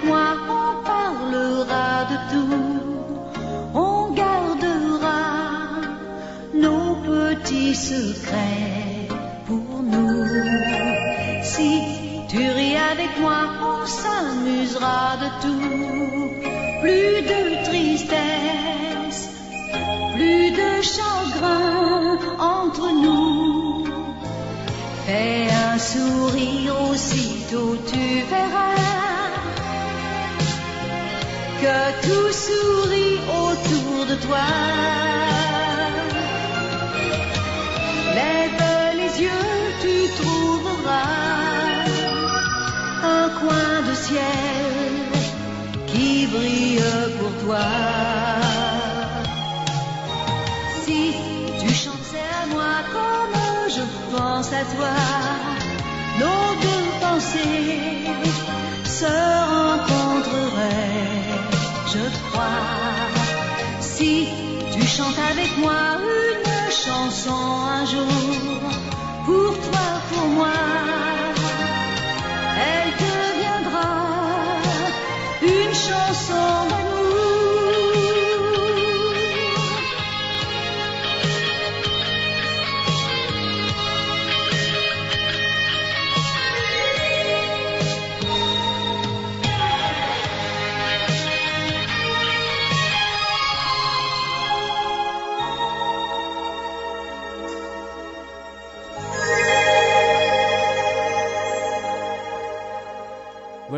moi, on parlera de tout. On gardera nos petits secrets pour nous. Si tu ris avec moi, on s'amusera de tout. Plus de tristesse, plus de chagrin entre nous. Fais un sourire aussitôt, tu verras que tout sourit autour de toi. Lève les yeux, tu trouveras un coin de ciel qui brille pour toi. Si tu chantais à moi comme je pense à toi, nos deux pensées se rencontreraient, Si tu chantes avec moi une chanson un jour, pour toi, pour moi,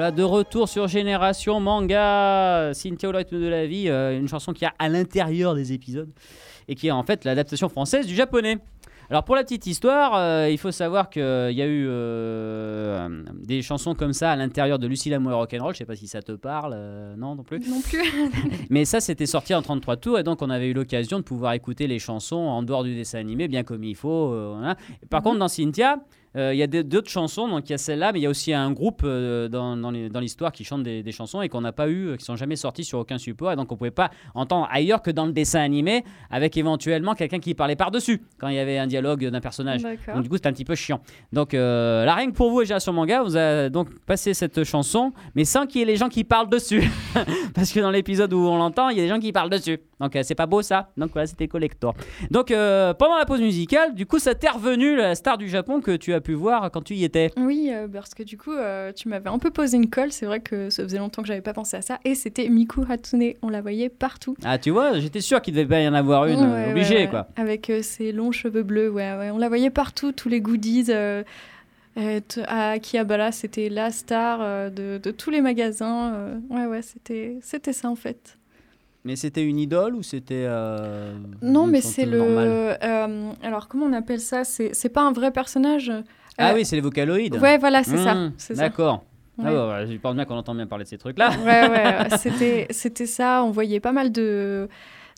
Voilà, de retour sur Génération Manga, Cynthia au rythme de la vie, euh, une chanson qui a à l'intérieur des épisodes et qui est en fait l'adaptation française du japonais. Alors pour la petite histoire, euh, il faut savoir qu'il y a eu euh, des chansons comme ça à l'intérieur de Lucie Lamour et Rock'n'Roll, je sais pas si ça te parle, euh, non non plus. Non plus. <laughs> Mais ça, c'était sorti en 33 tours et donc on avait eu l'occasion de pouvoir écouter les chansons en dehors du dessin animé, bien comme il faut. euh, Par contre, dans Cynthia, euh, il y a d'autres chansons, donc il y a celle-là, mais il y a aussi un groupe euh, dans, l'histoire qui chante des, des chansons et qu'on n'a pas eu, euh, qui sont jamais sorties sur aucun support et donc on pouvait pas entendre ailleurs que dans le dessin animé avec éventuellement quelqu'un qui parlait par-dessus quand il y avait un dialogue d'un personnage. Donc du coup, c'était un petit peu chiant. Donc euh, la règle pour vous, et sur Manga, vous a donc passé cette chanson, mais sans qu'il y ait les gens qui parlent dessus. <laughs> Parce que dans l'épisode où on l'entend, il y a des gens qui parlent dessus. Donc euh, c'est pas beau ça. Donc voilà, c'était Collector. Donc euh, pendant la pause musicale, du coup, ça t'est revenu la star du Japon que tu as pu voir quand tu y étais. Oui, euh, parce que du coup, tu m'avais un peu posé une colle. C'est vrai que ça faisait longtemps que j'avais pas pensé à ça. Et c'était Miku Hatsune. On la voyait partout. Ah, tu vois, j'étais sûr qu'il devait pas y en avoir une, Ouais, ouais, obligée ouais. quoi. Avec ses longs cheveux bleus, ouais, ouais. On la voyait partout, tous les goodies. euh, euh, t- à Akihabara, c'était la star de, de tous les magasins. ouais, ouais, c'était ça en fait. Mais c'était une idole ou c'était. euh, Non, mais c'est le. euh, alors, comment on appelle ça? C'est, pas un vrai personnage? Ah Euh, oui, c'est les vocaloïdes. Ouais, voilà, c'est ça. Mmh, ça. D'accord. Ah Ouais. bah, voilà, je pense bien qu'on entend bien parler de ces trucs-là. Ouais, ouais, c'était, ça. On voyait pas mal de,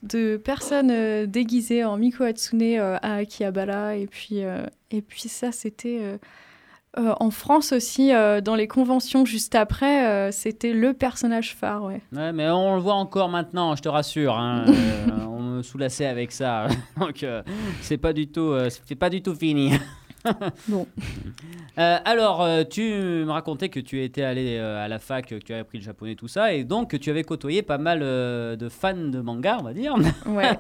de personnes déguisées en Miko Hatsune à Akihabara. Et puis, et puis ça, c'était euh, en France aussi, euh, dans les conventions juste après, euh, c'était le personnage phare, ouais. Ouais, mais on le voit encore maintenant, je te rassure. hein, <laughs> on me soulassait avec ça. <laughs> Donc, c'est pas du tout, pas du tout fini. <laughs> Bon. Alors, tu me racontais que tu étais allé à la fac, que tu avais appris le japonais, tout ça, et donc que tu avais côtoyé pas mal de fans de manga, on va dire, Ouais.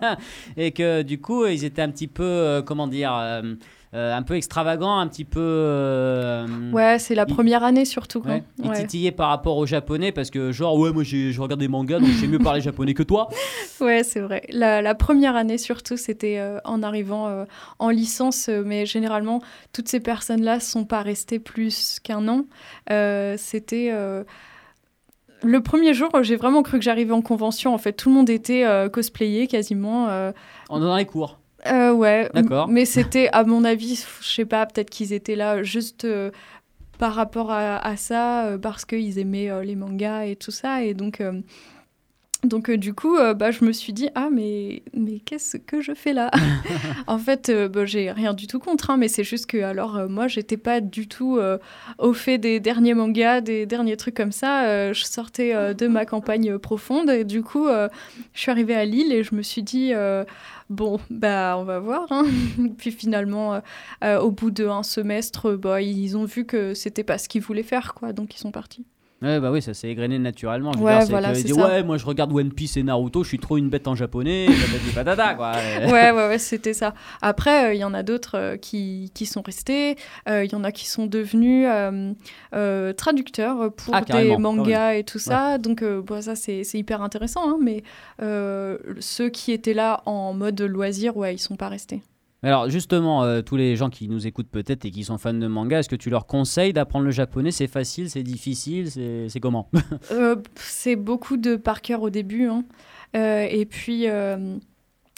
et que du coup, ils étaient un petit peu, comment dire, un peu extravagants, un petit peu. euh, Ouais, c'est la première année surtout. Quoi. Ouais, Ouais. par rapport aux japonais parce que genre ouais moi je regarde des mangas donc je sais mieux parler japonais que toi. <laughs> Ouais, c'est vrai. La, la première année, surtout, c'était euh, en arrivant euh, en licence, euh, mais généralement, toutes ces personnes-là sont pas restées plus qu'un an. Euh, c'était. euh, Le premier jour, j'ai vraiment cru que j'arrivais en convention. En fait, tout le monde était euh, cosplayé quasiment. euh, En dans les cours. Euh, ouais, D'accord. mais c'était, à mon avis, je sais pas, peut-être qu'ils étaient là juste euh, par rapport à, à ça, euh, parce qu'ils aimaient les mangas et tout ça. Et donc, donc euh, du coup, euh, bah, je me suis dit, ah, mais, mais qu'est-ce que je fais là <laughs> En fait, euh, bah, j'ai rien du tout contre, hein, mais c'est juste que, alors, moi, j'étais pas du tout au fait des derniers mangas, des derniers trucs comme ça. Je sortais de ma campagne profonde, et du coup, je suis arrivée à Lille et je me suis dit. Bon, bah on va voir. hein. <laughs> Puis finalement, au bout d'un semestre, bah, ils ont vu que c'était pas ce qu'ils voulaient faire, quoi. Donc ils sont partis. Ouais bah oui ça s'est égrené naturellement. Je veux Ouais, dire, voilà, que, dit, ça. ouais moi je regarde One Piece et Naruto je suis trop une bête en japonais patati patata quoi. <laughs> Ouais, ouais, ouais, c'était ça. Après, euh, il y en a d'autres euh, qui, qui sont restés. Euh, Il y en a qui sont devenus traducteurs pour Ah, des mangas et tout ça. Donc, bon, ça, c'est c'est hyper intéressant. hein, mais ceux qui étaient là en mode loisir, ouais, ils sont pas restés. Alors justement euh, tous les gens qui nous écoutent peut-être et qui sont fans de manga est-ce que tu leur conseilles d'apprendre le japonais? C'est facile c'est difficile c'est comment? <laughs> Euh, c'est beaucoup de par cœur au début. hein. Euh, et puis, il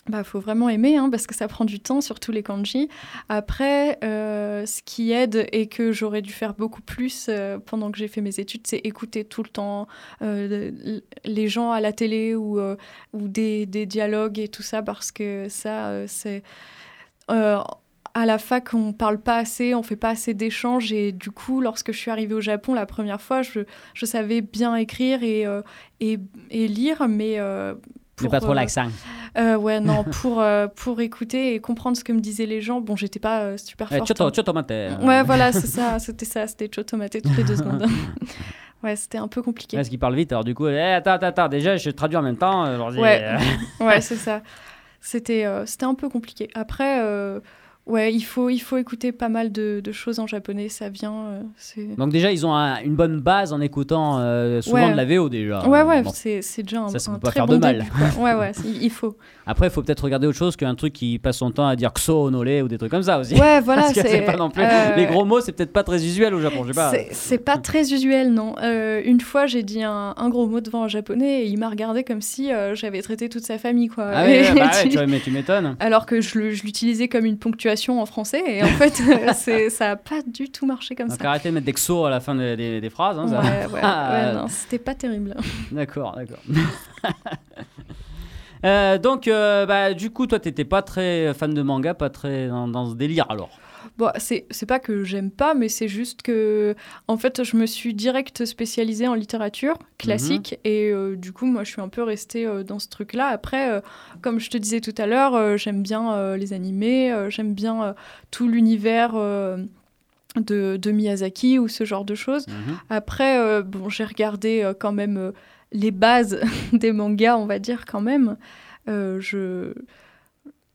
bah, faut vraiment aimer, hein, parce que ça prend du temps, surtout les kanji. Après, ce qui aide et que j'aurais dû faire beaucoup plus pendant que j'ai fait mes études, c'est écouter tout le temps les gens à la télé ou, ou des, des dialogues et tout ça, parce que ça, c'est... euh, à la fac, on parle pas assez, on fait pas assez d'échanges et du coup, lorsque je suis arrivée au Japon la première fois, je, je savais bien écrire et, euh, et, et lire, mais euh, Mais pas trop euh, l'accent. ouais, non, <laughs> pour, pour écouter et comprendre ce que me disaient les gens, bon, j'étais pas super forte. choto, hein. choto mate. Ouais, voilà, c'est ça, c'était ça, c'était chotomate toutes les deux <laughs> secondes. <laughs> ouais, c'était un peu compliqué. Parce qu'il parle vite alors du coup eh, attends attends déjà je traduis en même temps alors, Ouais. Ouais, c'est ça. C'était euh, c'était un peu compliqué. Après, euh, ouais, il faut, il faut écouter pas mal de, de choses en japonais, ça vient. euh. Donc déjà, ils ont un- une bonne base en écoutant euh, souvent Ouais. de la VO déjà. Ouais, ouais, Bon. c'est, déjà un, Ça, ça un peut pas très faire bon de mal. début. Ouais, ouais, <laughs> il faut. Après, il faut peut-être regarder autre chose qu'un truc qui passe son temps à dire Kso, Onole ou des trucs comme ça aussi. Ouais, <laughs> voilà, c'est, pas non plus. euh, Les gros mots, c'est peut-être pas très usuel au Japon, je sais pas. C'est, pas très usuel, non. Une fois, j'ai dit un, un gros mot devant un japonais et il m'a regardé comme si j'avais traité toute sa famille, quoi. Ah ouais, <laughs> ouais, bah ouais, tu- m'étonnes. Alors que je l'utilisais comme une ponctuation en français et en fait, <laughs> <laughs> ça a pas du tout marché comme Donc ça. arrêtez de mettre des Kso à la fin des, des- des phrases. hein, ça. Ouais, ouais, Ah, ouais, euh, non, c'était pas terrible. <laughs> D'accord, d'accord. Euh, donc, euh, bah, du coup, toi, t'étais pas très fan de manga, pas très dans, dans ce délire alors? Bon, c'est, pas que j'aime pas, mais c'est juste que, en fait, je me suis direct spécialisée en littérature classique et euh, du coup, moi, je suis un peu restée euh, dans ce truc-là. Après, euh, comme je te disais tout à l'heure, j'aime bien les animés, j'aime bien tout l'univers de, de Miyazaki ou ce genre de choses. Mhm. Après, bon, j'ai regardé quand même les bases <laughs> des mangas, on va dire quand même. Je...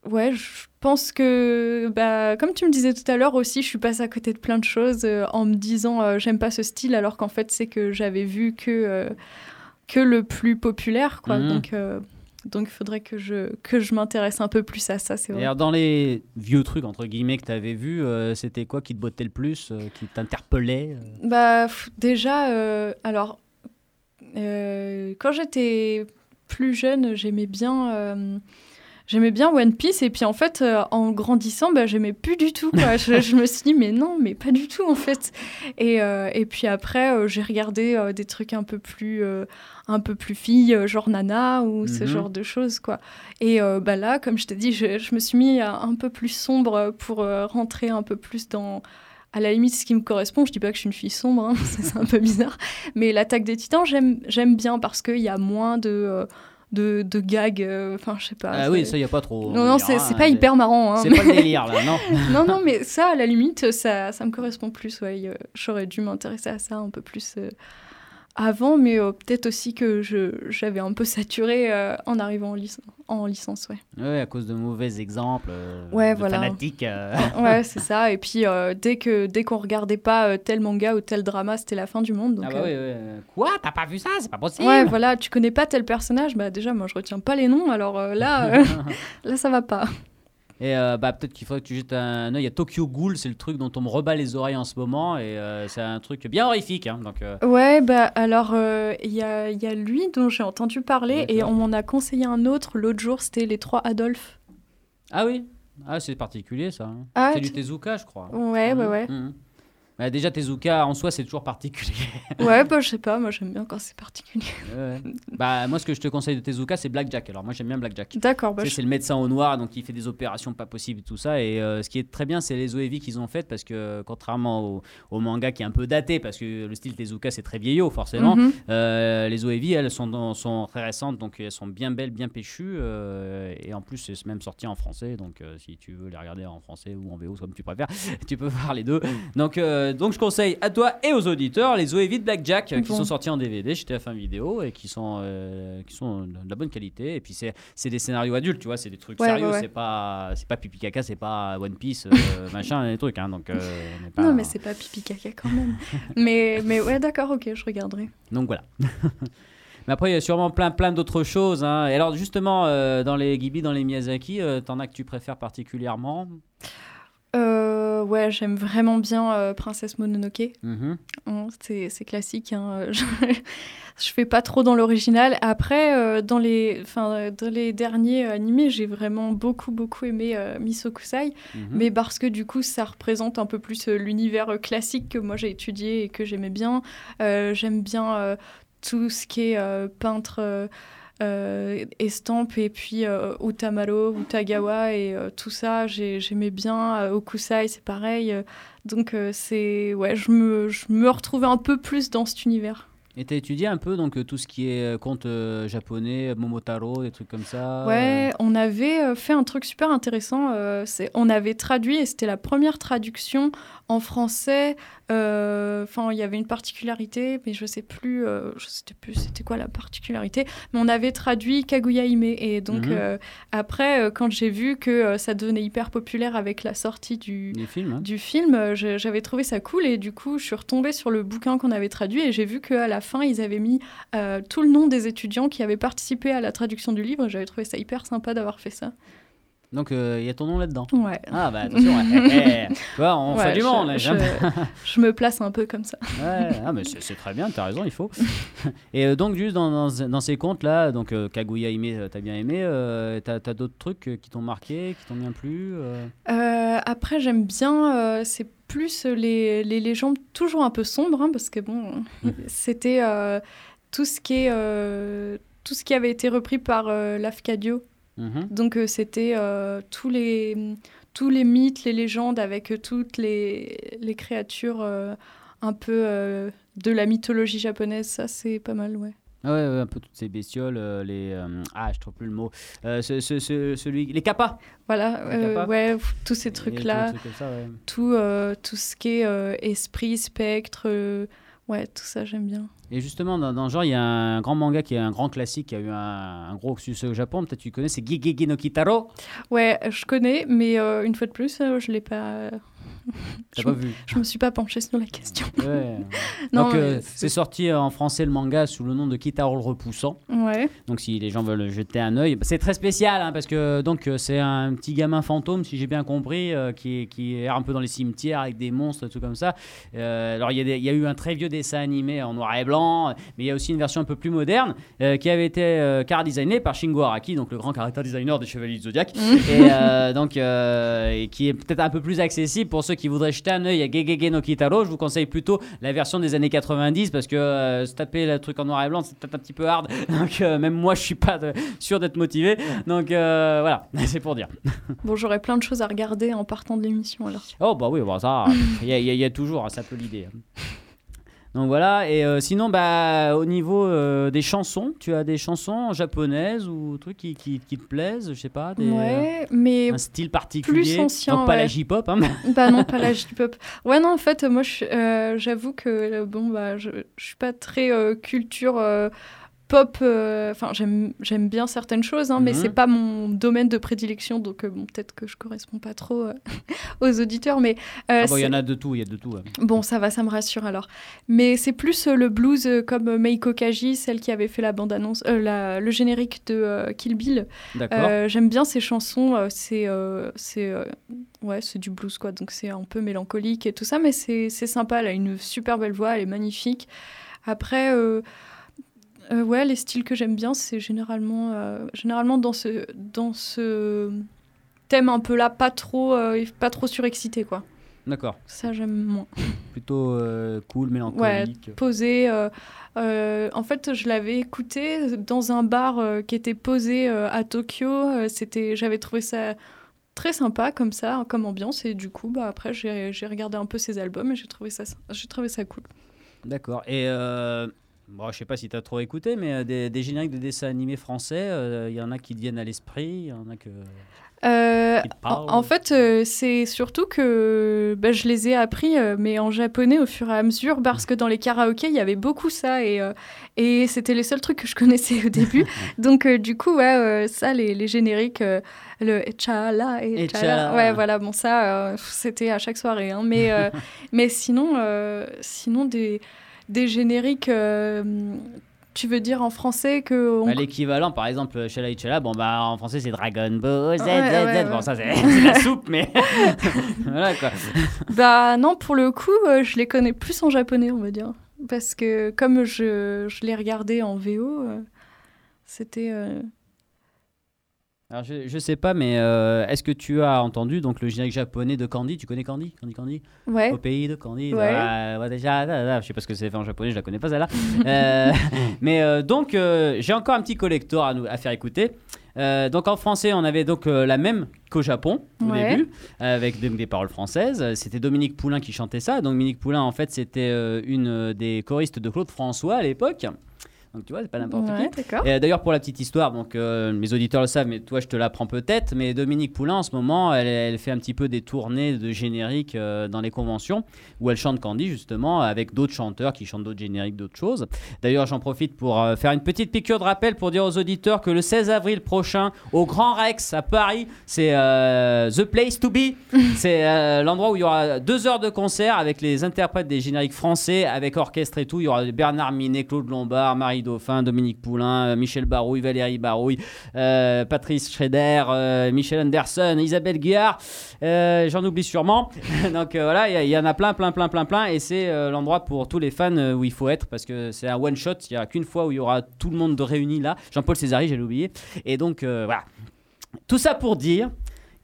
Ouais, je pense que, bah, comme tu me disais tout à l'heure aussi, je suis passée à côté de plein de choses euh, en me disant euh, j'aime pas ce style, alors qu'en fait c'est que j'avais vu que, euh, que le plus populaire, quoi. Mhm. Donc, donc il faudrait que je, que je m'intéresse un peu plus à ça, c'est Et vrai. alors, dans les vieux trucs, entre guillemets, que t'avais vus, euh, c'était quoi qui te bottait le plus, qui t'interpellait Bah, déjà, alors, quand j'étais plus jeune, j'aimais bien, j'aimais bien One Piece. Et puis, en fait, euh, en grandissant, bah, j'aimais plus du tout. Quoi. <laughs> je, je me suis dit, mais non, mais pas du tout, en fait. Et, euh, et puis après, euh, j'ai regardé des trucs un peu plus, un peu plus filles, euh, genre Nana ou ce Mhm. genre de choses, quoi. Et bah là, comme je t'ai dit, je, je me suis mis un peu plus sombre pour rentrer un peu plus dans à la limite ce qui me correspond. Je dis pas que je suis une fille sombre, hein, <laughs> c'est un peu bizarre. Mais l'attaque des titans, j'aime, j'aime bien parce qu'il y a moins de, de, de gags. euh, Enfin, je sais pas. Ah oui, ça y a pas trop. Non, on non, dira, c'est hein, pas hyper marrant. hein, C'est mais- pas le délire là, non <laughs> non, non, <laughs> mais ça, à la limite, ça, ça me correspond plus. Ouais. Euh, J'aurais dû m'intéresser à ça un peu plus euh, avant, mais euh, peut-être aussi que j'avais un peu saturé euh, en arrivant en, lic- en licence. Ouais, Ouais, à cause de mauvais exemples. euh, Ouais, de voilà. fanatiques. <laughs> ouais c'est ça. Et puis, dès que dès qu'on regardait pas tel manga ou tel drama, c'était la fin du monde. Donc, ah bah oui, ouais. Quoi? T'as pas vu ça? C'est pas possible Ouais, voilà, tu connais pas tel personnage, bah déjà, moi je retiens pas les noms, alors là, <laughs> <laughs> là ça va pas. Et euh, bah, peut-être qu'il faudrait que tu jettes un œil à Tokyo Ghoul, c'est le truc dont on me rebat les oreilles en ce moment, et euh, c'est un truc bien horrifique. hein, donc, euh, Ouais, bah alors, il y, a, il y a lui dont j'ai entendu parler, et on m'en a conseillé un autre l'autre jour, c'était Les Trois Adolphe. Ah oui Ah, c'est particulier ça. hein. Ah, c'est du Tezuka, je crois. Ouais, ouais, ouais. Mhm. Bah, déjà, Tezuka en soi, c'est toujours particulier. <laughs> Ouais, bah je sais pas, moi j'aime bien quand c'est particulier. Ouais. bah, moi, ce que je te conseille de Tezuka, c'est Blackjack. Alors, moi, j'aime bien Blackjack. D'accord, bah je- C'est le médecin au noir, donc il fait des opérations pas possibles et tout ça. Et euh, ce qui est très bien, c'est les OEV qu'ils ont faites parce que contrairement au, au manga qui est un peu daté, parce que le style Tezuka c'est très vieillot forcément, Mhm. euh, les OEV elles sont, dans- sont très récentes, donc elles sont bien belles, bien péchues. euh, et en plus, c'est même sorti en français, donc si tu veux les regarder en français ou en VO, comme tu préfères, <laughs> tu peux voir les deux. Donc, euh, donc je conseille à toi et aux auditeurs les OEV de Blackjack euh, qui sont sortis en DVD chez TF1 Vidéo et qui sont, euh, qui sont de la bonne qualité. Et puis c'est c'est des scénarios adultes, tu vois, c'est des trucs Ouais, sérieux, ouais, ouais. c'est pas c'est pas pipi caca, c'est pas One Piece, euh, <laughs> machin, des trucs. Hein, donc, euh, on est pas- Non, mais c'est pas pipi caca quand même. <laughs> mais, mais ouais, d'accord, ok, je regarderai. donc voilà. <laughs> Mais après, il y a sûrement plein, plein d'autres choses. hein. Et alors, justement, euh, dans les Ghibli, dans les Miyazaki, euh, t'en as que tu préfères particulièrement? Euh, ouais, j'aime vraiment bien euh, Princesse Mononoke. Bon, c'est classique. hein. <laughs> Je, je fais pas trop dans l'original. Après, euh, dans, les, enfin, dans les derniers animés, j'ai vraiment beaucoup, beaucoup aimé euh, Misokusai. Mhm. Mais parce que du coup, ça représente un peu plus euh, l'univers euh, classique que moi j'ai étudié et que j'aimais bien. Euh, J'aime bien euh, tout ce qui est euh, peintre. Euh, euh, estampe et puis euh, Utamaro, Utagawa et euh, tout ça, j'ai- j'aimais bien. Okusai, c'est pareil. Donc c'est ouais, je me, je me retrouvais un peu plus dans cet univers. Et t'as étudié un peu donc tout ce qui est conte euh, japonais, Momotaro, des trucs comme ça Ouais, on avait fait un truc super intéressant. euh, c'est, on avait traduit et c'était la première traduction en français. euh, Enfin, il y avait une particularité, mais je sais plus, euh, je sais plus c'était quoi la particularité. Mais on avait traduit Kaguya Hime et donc Mhm. euh, après, quand j'ai vu que ça devenait hyper populaire avec la sortie du films hein. du film, je- j'avais trouvé ça cool et du coup, je suis retombée sur le bouquin qu'on avait traduit et j'ai vu qu'à la fin, ils avaient mis tout le nom des étudiants qui avaient participé à la traduction du livre. J'avais trouvé ça hyper sympa d'avoir fait ça. Donc euh, il y a ton nom là-dedans. Ouais. Ah bah attention, ouais. <laughs> Eh, eh, tu vois, on Ouais, fait du je- monde. hein, je, <laughs> je me place un peu comme ça. Ouais, ah, mais c'est très bien, t'as raison, il faut. Et euh, donc, juste dans, dans, dans ces contes-là, donc euh, Kaguya Hime, euh, t'as bien aimé, euh, t'as as, d'autres trucs euh, qui t'ont marqué, qui t'ont bien plu euh? Euh, après, j'aime bien, euh, c'est plus les, les légendes toujours un peu sombres, hein, parce que bon, <laughs> c'était euh, tout ce qui est. euh, tout ce qui avait été repris par euh, Lafcadio. Mhm. Donc euh, c'était euh, tous, les, tous les mythes, les légendes avec euh, toutes les, les créatures euh, un peu de la mythologie japonaise. Ça, c'est pas mal, ouais. Ah Ouais, ouais, un peu toutes ces bestioles, les. ah, je trouve plus le mot. Ce, ce- ce- celui, les kappas Voilà, Les kappas. ouais, tous ces trucs-là, tout- tout ouais. ce qui est esprit, spectre, ouais, tout ça, j'aime bien. Et justement, dans, dans le genre, il y a un grand manga qui est un grand classique, qui a eu un, un gros succès au Japon, peut-être tu connais, c'est Gigeki no Kitaro. Ouais, je connais, mais euh, une fois de plus, euh, je l'ai pas... T'as je, pas vu je me suis pas penchée sur la question. Ouais. <laughs> Non, Donc, euh, c'est sorti en français le manga sous le nom de Kitaro le repoussant. Ouais, Donc si les gens veulent jeter un œil, c'est très spécial hein, parce que donc euh, c'est un petit gamin fantôme si j'ai bien compris euh, qui qui erre un peu dans les cimetières avec des monstres tout comme ça. Euh, alors il y, a y eu un très vieux dessin animé en noir et blanc, mais il y a aussi une version un peu plus moderne euh, qui avait été euh, car designé par Shingo Araki, donc le grand character designer des Chevaliers du Zodiac, et euh, donc euh, et qui est peut-être un peu plus accessible pour ceux qui voudraient jeter un œil à Gegege no Kitaro. Je vous conseille plutôt la version des années 90 parce que euh, se taper le truc en noir et blanc c'est peut-être un petit peu hard. <laughs> Donc euh, même moi je suis pas de- sûr d'être motivé. Donc euh, voilà, <laughs> c'est pour dire. <laughs> bon, j'aurais plein de choses à regarder en partant de l'émission, alors. Oh bah oui, bon, ça, il y, y a- il y a toujours, hein, c'est un peu l'idée. Donc voilà, et euh, sinon, bah, au niveau euh, des chansons, tu as des chansons japonaises ou trucs qui, qui, qui te plaisent, je sais pas, des, Ouais, mais un style particulier? ancien, Donc pas la. J-pop, hein. <laughs> Bah non, pas la <laughs> J-pop. Ouais, non, en fait, moi, euh, j'avoue que euh, bon, bah, je, je suis pas très euh, culture euh, pop. euh, Enfin, j'aime j'aime bien certaines choses, hein, mais Mhm. c'est pas mon domaine de prédilection, donc euh, bon, peut-être que je corresponds pas trop euh, <laughs> aux auditeurs, mais Ah bon, il y en a de tout, il y a de tout. ouais. Bon, ça va, ça me rassure alors. Mais c'est plus le blues comme Meiko Kaji, celle qui avait fait la bande-annonce, euh, la- le générique de Kill Bill. D'accord. J'aime bien ces chansons. c'est c'est ouais, c'est du blues quoi, donc c'est un peu mélancolique et tout ça, mais c'est c'est sympa. Elle a une super belle voix, elle est magnifique. Après, euh, ouais, les styles que j'aime bien, c'est généralement euh, généralement dans ce dans ce thème un peu là, pas trop euh, pas trop surexcité quoi. D'accord. Ça j'aime moins. <laughs> Plutôt cool, mélancolique. posé. euh, euh, en fait, je l'avais écouté dans un bar qui était posé à Tokyo. C'était, j'avais trouvé ça très sympa comme ça, comme ambiance. Et du coup, bah, après, j'ai j'ai regardé un peu ses albums et j'ai trouvé ça, j'ai trouvé ça cool. D'accord. Et euh, bon, je sais pas si tu as trop écouté, mais euh, des, des génériques de dessins animés français, euh, il y en a qui te viennent à l'esprit, il y en a que, Euh, en, fait, euh, c'est surtout que bah, je les ai appris, euh, mais en japonais au fur et à mesure, parce que dans les karaokés, il y avait beaucoup ça, et, et c'était les seuls trucs que je connaissais au début. <laughs> Donc, du coup, ouais, ça, les, les génériques, le Echala, Echala. Echala, ouais, voilà, bon, ça, c'était à chaque soirée. hein. mais, <laughs> mais sinon, sinon des, des génériques, euh, tu veux dire en français que. on- Bah, L'équivalent, par exemple, Chala Chala, bon, bah, en français, c'est Dragon Ball Z, Ouais, Z, ouais, Z. Bon, ça, c'est <laughs> c'est la soupe, mais. <laughs> voilà, quoi. <laughs> Bah non, pour le coup, euh, je les connais plus en japonais, on va dire. Parce que comme je, je les regardais en VO, euh, c'était... euh, Alors, je, je sais pas, mais euh, est-ce que tu as entendu donc, le générique japonais de Candy? Tu connais Candy? Candy Candy? Ouais. Au pays de Candy Ouais. ah, ouais, déjà, là, là, je sais pas ce que c'est fait en japonais, je la connais pas celle-là. <laughs> Euh, mais euh, donc, j'ai encore un petit collector à, nous, à faire écouter. Donc en français, on avait donc la même qu'au Japon au Ouais. début, avec donc, des paroles françaises. C'était Dominique Poulain qui chantait ça. Donc Dominique Poulain, en fait, c'était une des choristes de Claude François à l'époque. Donc tu vois, c'est pas n'importe Ouais, qui. Et d'ailleurs, pour la petite histoire, donc euh, mes auditeurs le savent, mais toi je te l'apprends peut-être, mais Dominique Poulain en ce moment, elle, elle fait un petit peu des tournées de génériques euh, dans les conventions où elle chante Candy justement avec d'autres chanteurs qui chantent d'autres génériques, d'autres choses. D'ailleurs, j'en profite pour euh, faire une petite piqûre de rappel pour dire aux auditeurs que le 16 avril prochain, au Grand Rex à Paris, c'est The Place to Be. <laughs> c'est l'endroit où il y aura deux heures de concert avec les interprètes des génériques français, avec orchestre et tout. Il y aura Bernard Minet, Claude Lombard, Marie Dauphin, Dominique Poulain, euh, Michel Barouille, Valérie Barouille, euh, Patrice Schrader, euh, Michel Anderson, Isabelle Guillard. J'en oublie sûrement. <laughs> Donc voilà, il y en a plein, plein, plein, plein, plein. Et c'est l'endroit pour tous les fans où il faut être parce que c'est un one shot. Il n'y a qu'une fois où il y aura tout le monde de réuni là. Jean-Paul Césari, j'ai oublié. Et donc voilà. Tout ça pour dire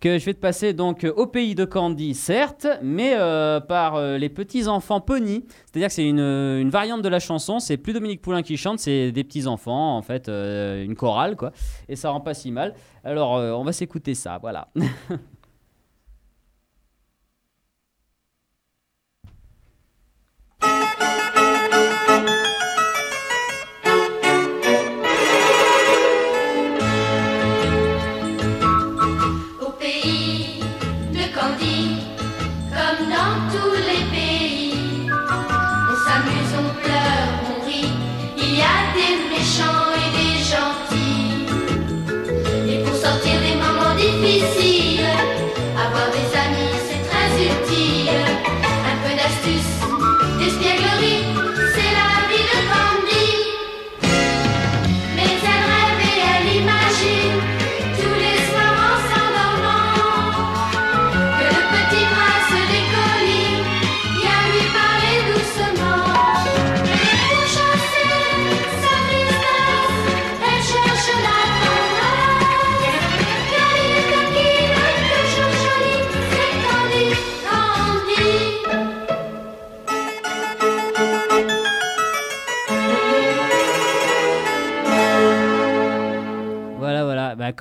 que je vais te passer donc euh, au pays de Candy, certes, mais euh, par euh, les petits enfants Pony. C'est-à-dire que c'est une, une variante de la chanson. C'est plus Dominique Poulain qui chante, c'est des petits enfants, en fait, une chorale, quoi. Et ça rend pas si mal. Alors, on va s'écouter ça, voilà. <laughs>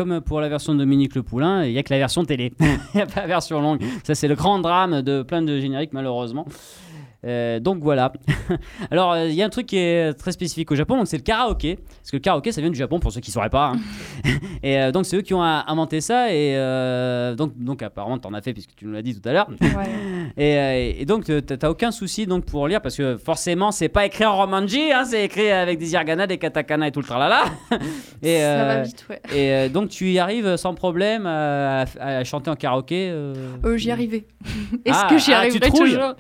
comme pour la version de Dominique Le Poulain, il n'y a que la version télé. <laughs> Il n'y a pas la version longue. Ça, c'est le grand drame de plein de génériques, malheureusement. Euh, donc voilà. <laughs> Alors euh, il y a un truc qui est très spécifique au Japon, donc c'est le karaoké. Parce que le karaoké ça vient du Japon pour ceux qui ne sauraient pas. hein. <laughs> et euh, donc c'est eux qui ont inventé ça et donc, donc apparemment tu en as fait puisque tu nous l'as dit tout à l'heure. <laughs> Et, et donc t'as aucun souci donc pour lire parce que forcément c'est pas écrit en romanji, hein, c'est écrit avec des hiragana, des katakana et tout le tralala. et, Ça va vite, ouais. et euh, donc tu y arrives sans problème à, à chanter en karaoké euh, Euh, j'y arrivais. Est-ce Ah, que j'y ah, tu arriverai toujours?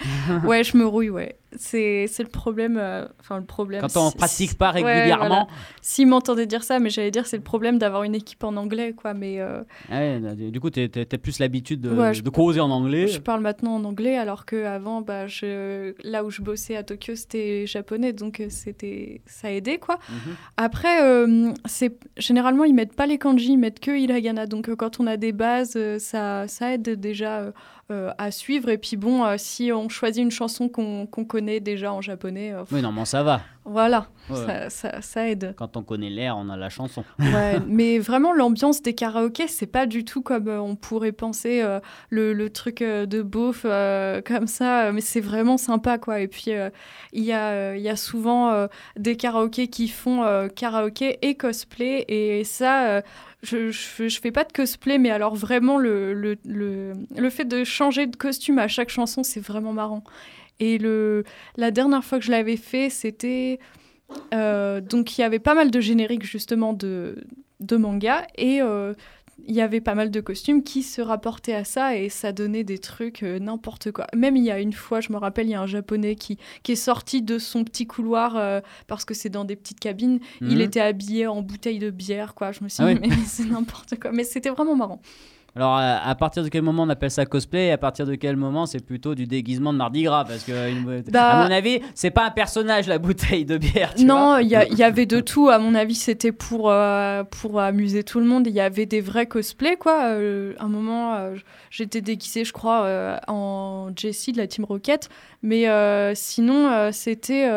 Ouais, je me rouille, ouais. C'est c'est le problème. euh, Enfin, le problème. Quand on si- pratique si- pas ouais, régulièrement. voilà. S'ils m'entendaient dire ça, mais j'allais dire c'est le problème d'avoir une équipe en anglais, quoi. Mais euh, Ah ouais, du coup, t'as t'as plus l'habitude de, Ouais, je- de causer en anglais. je parle maintenant en anglais, alors que avant, bah, je... là où je bossais à Tokyo, c'était japonais, donc euh, c'était ça aidait, quoi. Mhm. Après, euh, c'est généralement ils mettent pas les kanji, ils mettent que hiragana. Donc quand on a des bases, ça, ça aide déjà euh, à suivre. Et puis bon, euh, si on choisit une chanson qu'on connaît déjà en japonais, euh, Oui, normalement, ça va. voilà, Ouais. ça, ça, ça aide. Quand on connaît l'air, on a la chanson. Ouais, <laughs> mais vraiment l'ambiance des karaokés, c'est pas du tout comme euh, on pourrait penser le, le truc de beauf comme ça, mais c'est vraiment sympa quoi. Et puis il y, a, y a souvent des karaokés qui font karaoké et cosplay, et ça. Je, je, je fais pas de cosplay, mais alors vraiment, le, le, le, le fait de changer de costume à chaque chanson, c'est vraiment marrant. Et le, la dernière fois que je l'avais fait, c'était. euh, donc, il y avait pas mal de génériques, justement, de, de manga. Et euh, il y avait pas mal de costumes qui se rapportaient à ça. Et ça donnait des trucs euh, n'importe quoi. Même il y a une fois, je me rappelle, il y a un japonais qui, qui est sorti de son petit couloir euh, parce que c'est dans des petites cabines. Il Mhm. était habillé en bouteille de bière, quoi. Je me suis Ah dit, oui. mais <laughs> c'est n'importe quoi. Mais c'était vraiment marrant. Alors, à, à partir de quel moment on appelle ça cosplay et à partir de quel moment c'est plutôt du déguisement de Mardi Gras Parce que, une- Bah- à mon avis, c'est pas un personnage, la bouteille de bière. Tu non, il y, avait de tout. À mon avis, c'était pour, euh, pour amuser tout le monde. Il y avait des vrais cosplays, quoi. Euh, un moment, euh, j'étais déguisée, je crois, euh, en Jessie de la Team Rocket. Mais euh, sinon, euh, c'était.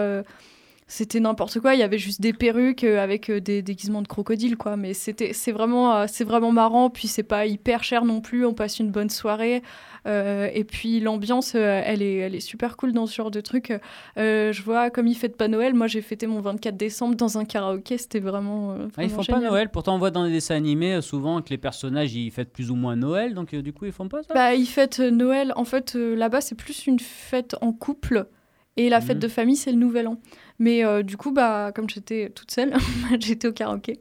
C'était n'importe quoi, il y avait juste des perruques euh, avec euh, des déguisements de crocodile, quoi. Mais c'était, c'est vraiment, euh, c'est vraiment marrant. Puis c'est pas hyper cher non plus. On passe une bonne soirée. Euh, et puis l'ambiance, elle est, elle est super cool dans ce genre de truc. Euh, je vois, comme ils fêtent pas Noël, moi j'ai fêté mon 24 décembre dans un karaoké. C'était vraiment. Ah, ils vraiment font pas. Noël, pourtant on voit dans les dessins animés souvent que les personnages ils fêtent plus ou moins Noël, donc euh, du coup ils font pas ça? Bah, ils fêtent Noël. En fait, là-bas, c'est plus une fête en couple. Et la fête Mhm. de famille, c'est le Nouvel An. Mais euh, du coup, bah, comme j'étais toute seule, <laughs> j'étais au karaoké.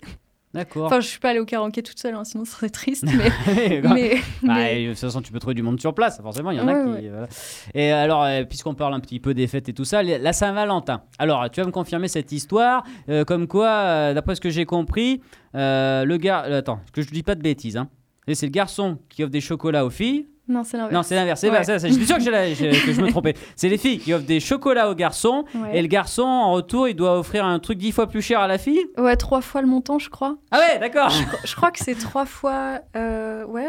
D'accord. Enfin, je suis pas allée au karaoké toute seule, hein, sinon ce serait triste. <laughs> Mais, Bah, mais, bah, mais- de toute façon, tu peux trouver du monde sur place, forcément, il y en a qui. ouais. voilà. Et alors, euh, puisqu'on parle un petit peu des fêtes et tout ça, la Saint-Valentin. Alors, tu vas me confirmer cette histoire, euh, comme quoi, euh, d'après ce que j'ai compris, euh, le gars. attends, que je dis pas de bêtises, hein. C'est le garçon qui offre des chocolats aux filles. Non, c'est l'inverse. Non, c'est l'inverse. Ouais. c'est- c'est- Je suis sûr <laughs> que, je me trompais. C'est les filles qui offrent des chocolats aux garçons. Ouais. Et le garçon, en retour, il doit offrir un truc dix fois plus cher à la fille? Ouais, trois fois le montant, je crois. Ah ouais, d'accord. Je crois que c'est trois fois. euh, ouais,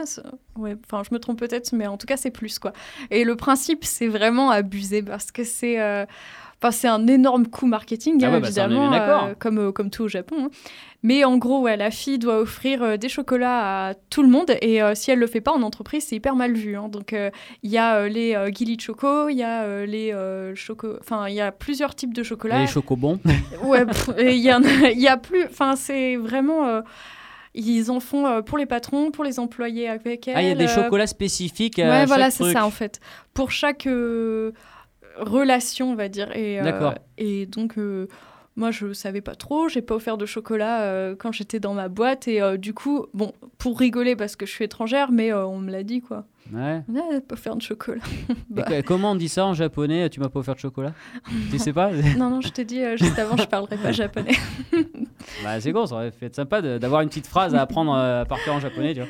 ouais. Enfin, je me trompe peut-être, mais en tout cas, c'est plus quoi. Et le principe, c'est vraiment abusé parce que c'est. euh, Enfin, c'est un énorme coup marketing, Ah hein, ouais, bah évidemment, euh, comme, euh, comme tout au Japon. hein. Mais en gros, ouais, la fille doit offrir euh, des chocolats à tout le monde. Et euh, si elle le fait pas en entreprise, c'est hyper mal vu. hein. Donc, il y a les Gilly Choco, il y a les choco... Enfin, il y a plusieurs types de chocolats. Les chocobons. <laughs> Ouais, il y, en a- il y a plus. Enfin, c'est vraiment. ils en font pour les patrons, pour les employés avec elles. Ah, il y a des chocolats spécifiques. à Ouais, voilà, c'est ça en fait. Pour chaque relation, on va dire. Et, euh, D'accord. Et donc. euh, moi, je savais pas trop, j'ai pas offert de chocolat euh, quand j'étais dans ma boîte. Et euh, du coup, bon, pour rigoler parce que je suis étrangère, mais euh, on me l'a dit quoi. Ouais. Ah, pas faire de chocolat. <laughs> Bah. co- comment on dit ça en japonais Tu m'as pas offert de chocolat? Tu sais pas? <laughs> Non, non, je t'ai dit juste avant, je parlerai pas <laughs> japonais. Bah, c'est con, ça aurait fait être sympa de- d'avoir une petite phrase à apprendre à partir en japonais, tu vois.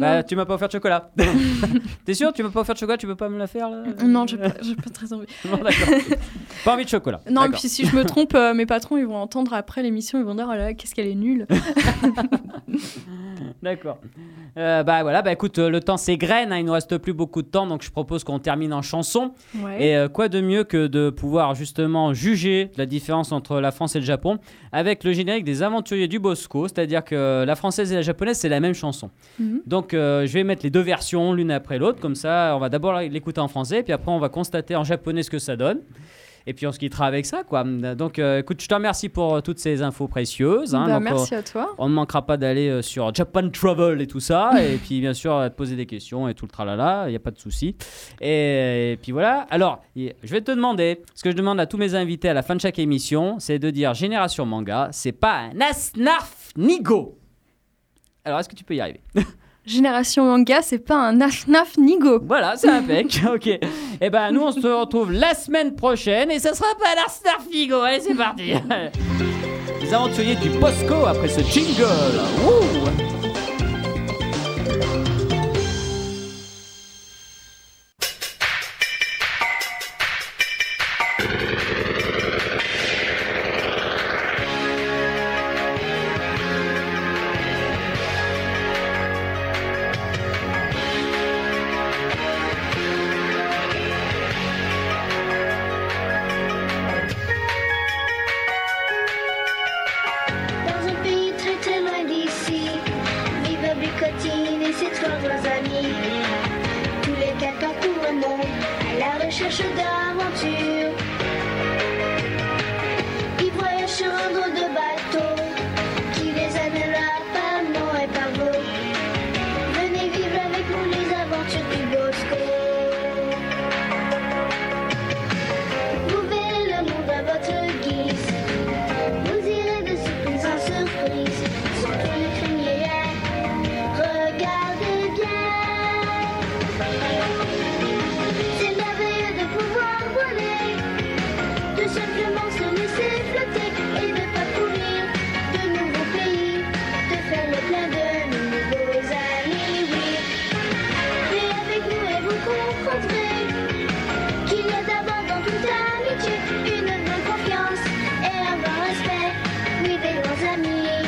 Bah, Non. tu m'as pas offert de chocolat. <laughs> T'es sûr Tu m'as pas offert de chocolat Tu peux pas me la faire là Non, j'ai pas, j'ai pas très envie. Bon, d'accord. <laughs> Pas envie de chocolat. Non, et D'accord. puis si je me trompe, euh, mes patrons, ils vont entendre après l'émission, ils vont dire, oh là là, qu'est-ce qu'elle est nulle. <laughs> D'accord. Euh, bah voilà, bah écoute, euh, le temps s'égrène, hein, il nous reste plus beaucoup de temps, donc je propose qu'on termine en chanson. Ouais. Et euh, quoi de mieux que de pouvoir justement juger la différence entre la France et le Japon avec le générique des Aventuriers du Bosco, c'est-à-dire que la française et la japonaise c'est la même chanson. Mhm. Donc euh, je vais mettre les deux versions l'une après l'autre, comme ça on va d'abord l'écouter en français, puis après on va constater en japonais ce que ça donne. Et puis on se quittera avec ça, quoi. Donc, euh, écoute, je te remercie pour euh, toutes ces infos précieuses. hein. Bah, Donc, merci à toi. on ne manquera pas d'aller sur Japan Travel et tout ça. et puis, bien sûr, te poser des questions et tout le tralala. Il n'y a pas de souci. Et, et puis voilà. Alors, je vais te demander, ce que je demande à tous mes invités à la fin de chaque émission, c'est de dire Génération Manga, c'est pas un asnarf nigo. Alors, est-ce que tu peux y arriver? <laughs> Génération manga, c'est pas un naf nigo. Voilà, c'est impec. <laughs> ok. Et ben, nous, on se retrouve la semaine prochaine et ça sera pas un asnarf nigo. Allez, c'est parti. <laughs> Les aventuriers du Bosco après ce jingle. Wouh oui